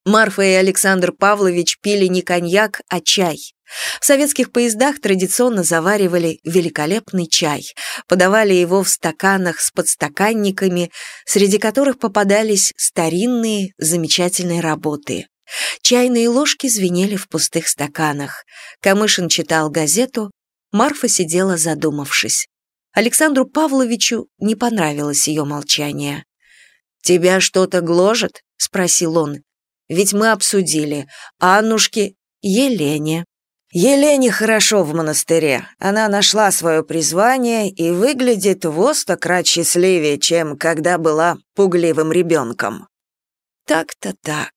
Марфа и Александр Павлович пили не коньяк, а чай. В советских поездах традиционно заваривали великолепный чай, подавали его в стаканах с подстаканниками, среди которых попадались старинные, замечательные работы. Чайные ложки звенели в пустых стаканах. Камышин читал газету, Марфа сидела задумавшись. Александру Павловичу не понравилось ее молчание. «Тебя что-то гложет?» — спросил он. «Ведь мы обсудили. Аннушке, Елене». Елене хорошо в монастыре. Она нашла свое призвание и выглядит в крат счастливее, чем когда была пугливым ребенком. Так-то так.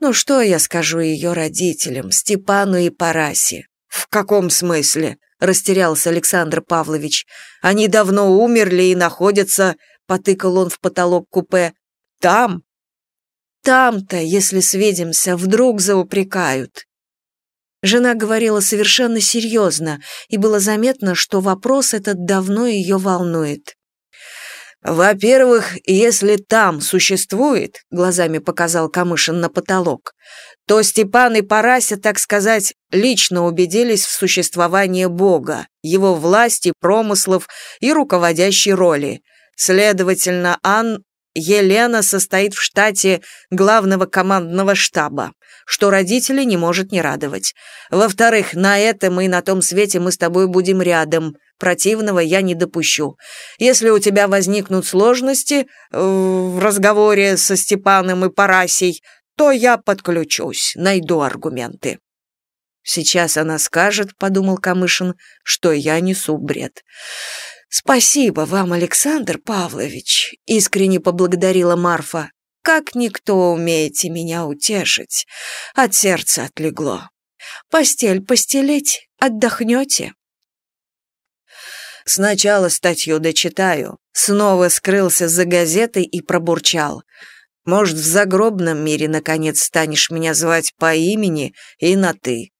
Ну что я скажу ее родителям, Степану и Парасе? В каком смысле? Растерялся Александр Павлович. Они давно умерли и находятся, потыкал он в потолок купе, там. Там-то, если сведемся, вдруг заупрекают. Жена говорила совершенно серьезно, и было заметно, что вопрос этот давно ее волнует. «Во-первых, если там существует, — глазами показал Камышин на потолок, — то Степан и Парася, так сказать, лично убедились в существовании Бога, его власти, промыслов и руководящей роли. Следовательно, Ан Елена состоит в штате главного командного штаба, что родителей не может не радовать. Во-вторых, на этом и на том свете мы с тобой будем рядом. Противного я не допущу. Если у тебя возникнут сложности в разговоре со Степаном и Парасей, то я подключусь, найду аргументы. Сейчас она скажет, подумал Камышин, что я несу бред. «Спасибо вам, Александр Павлович», — искренне поблагодарила Марфа. «Как никто умеете меня утешить. От сердца отлегло. Постель постелить, отдохнете?» Сначала статью дочитаю. Снова скрылся за газетой и пробурчал. Может, в загробном мире, наконец, станешь меня звать по имени и на «ты».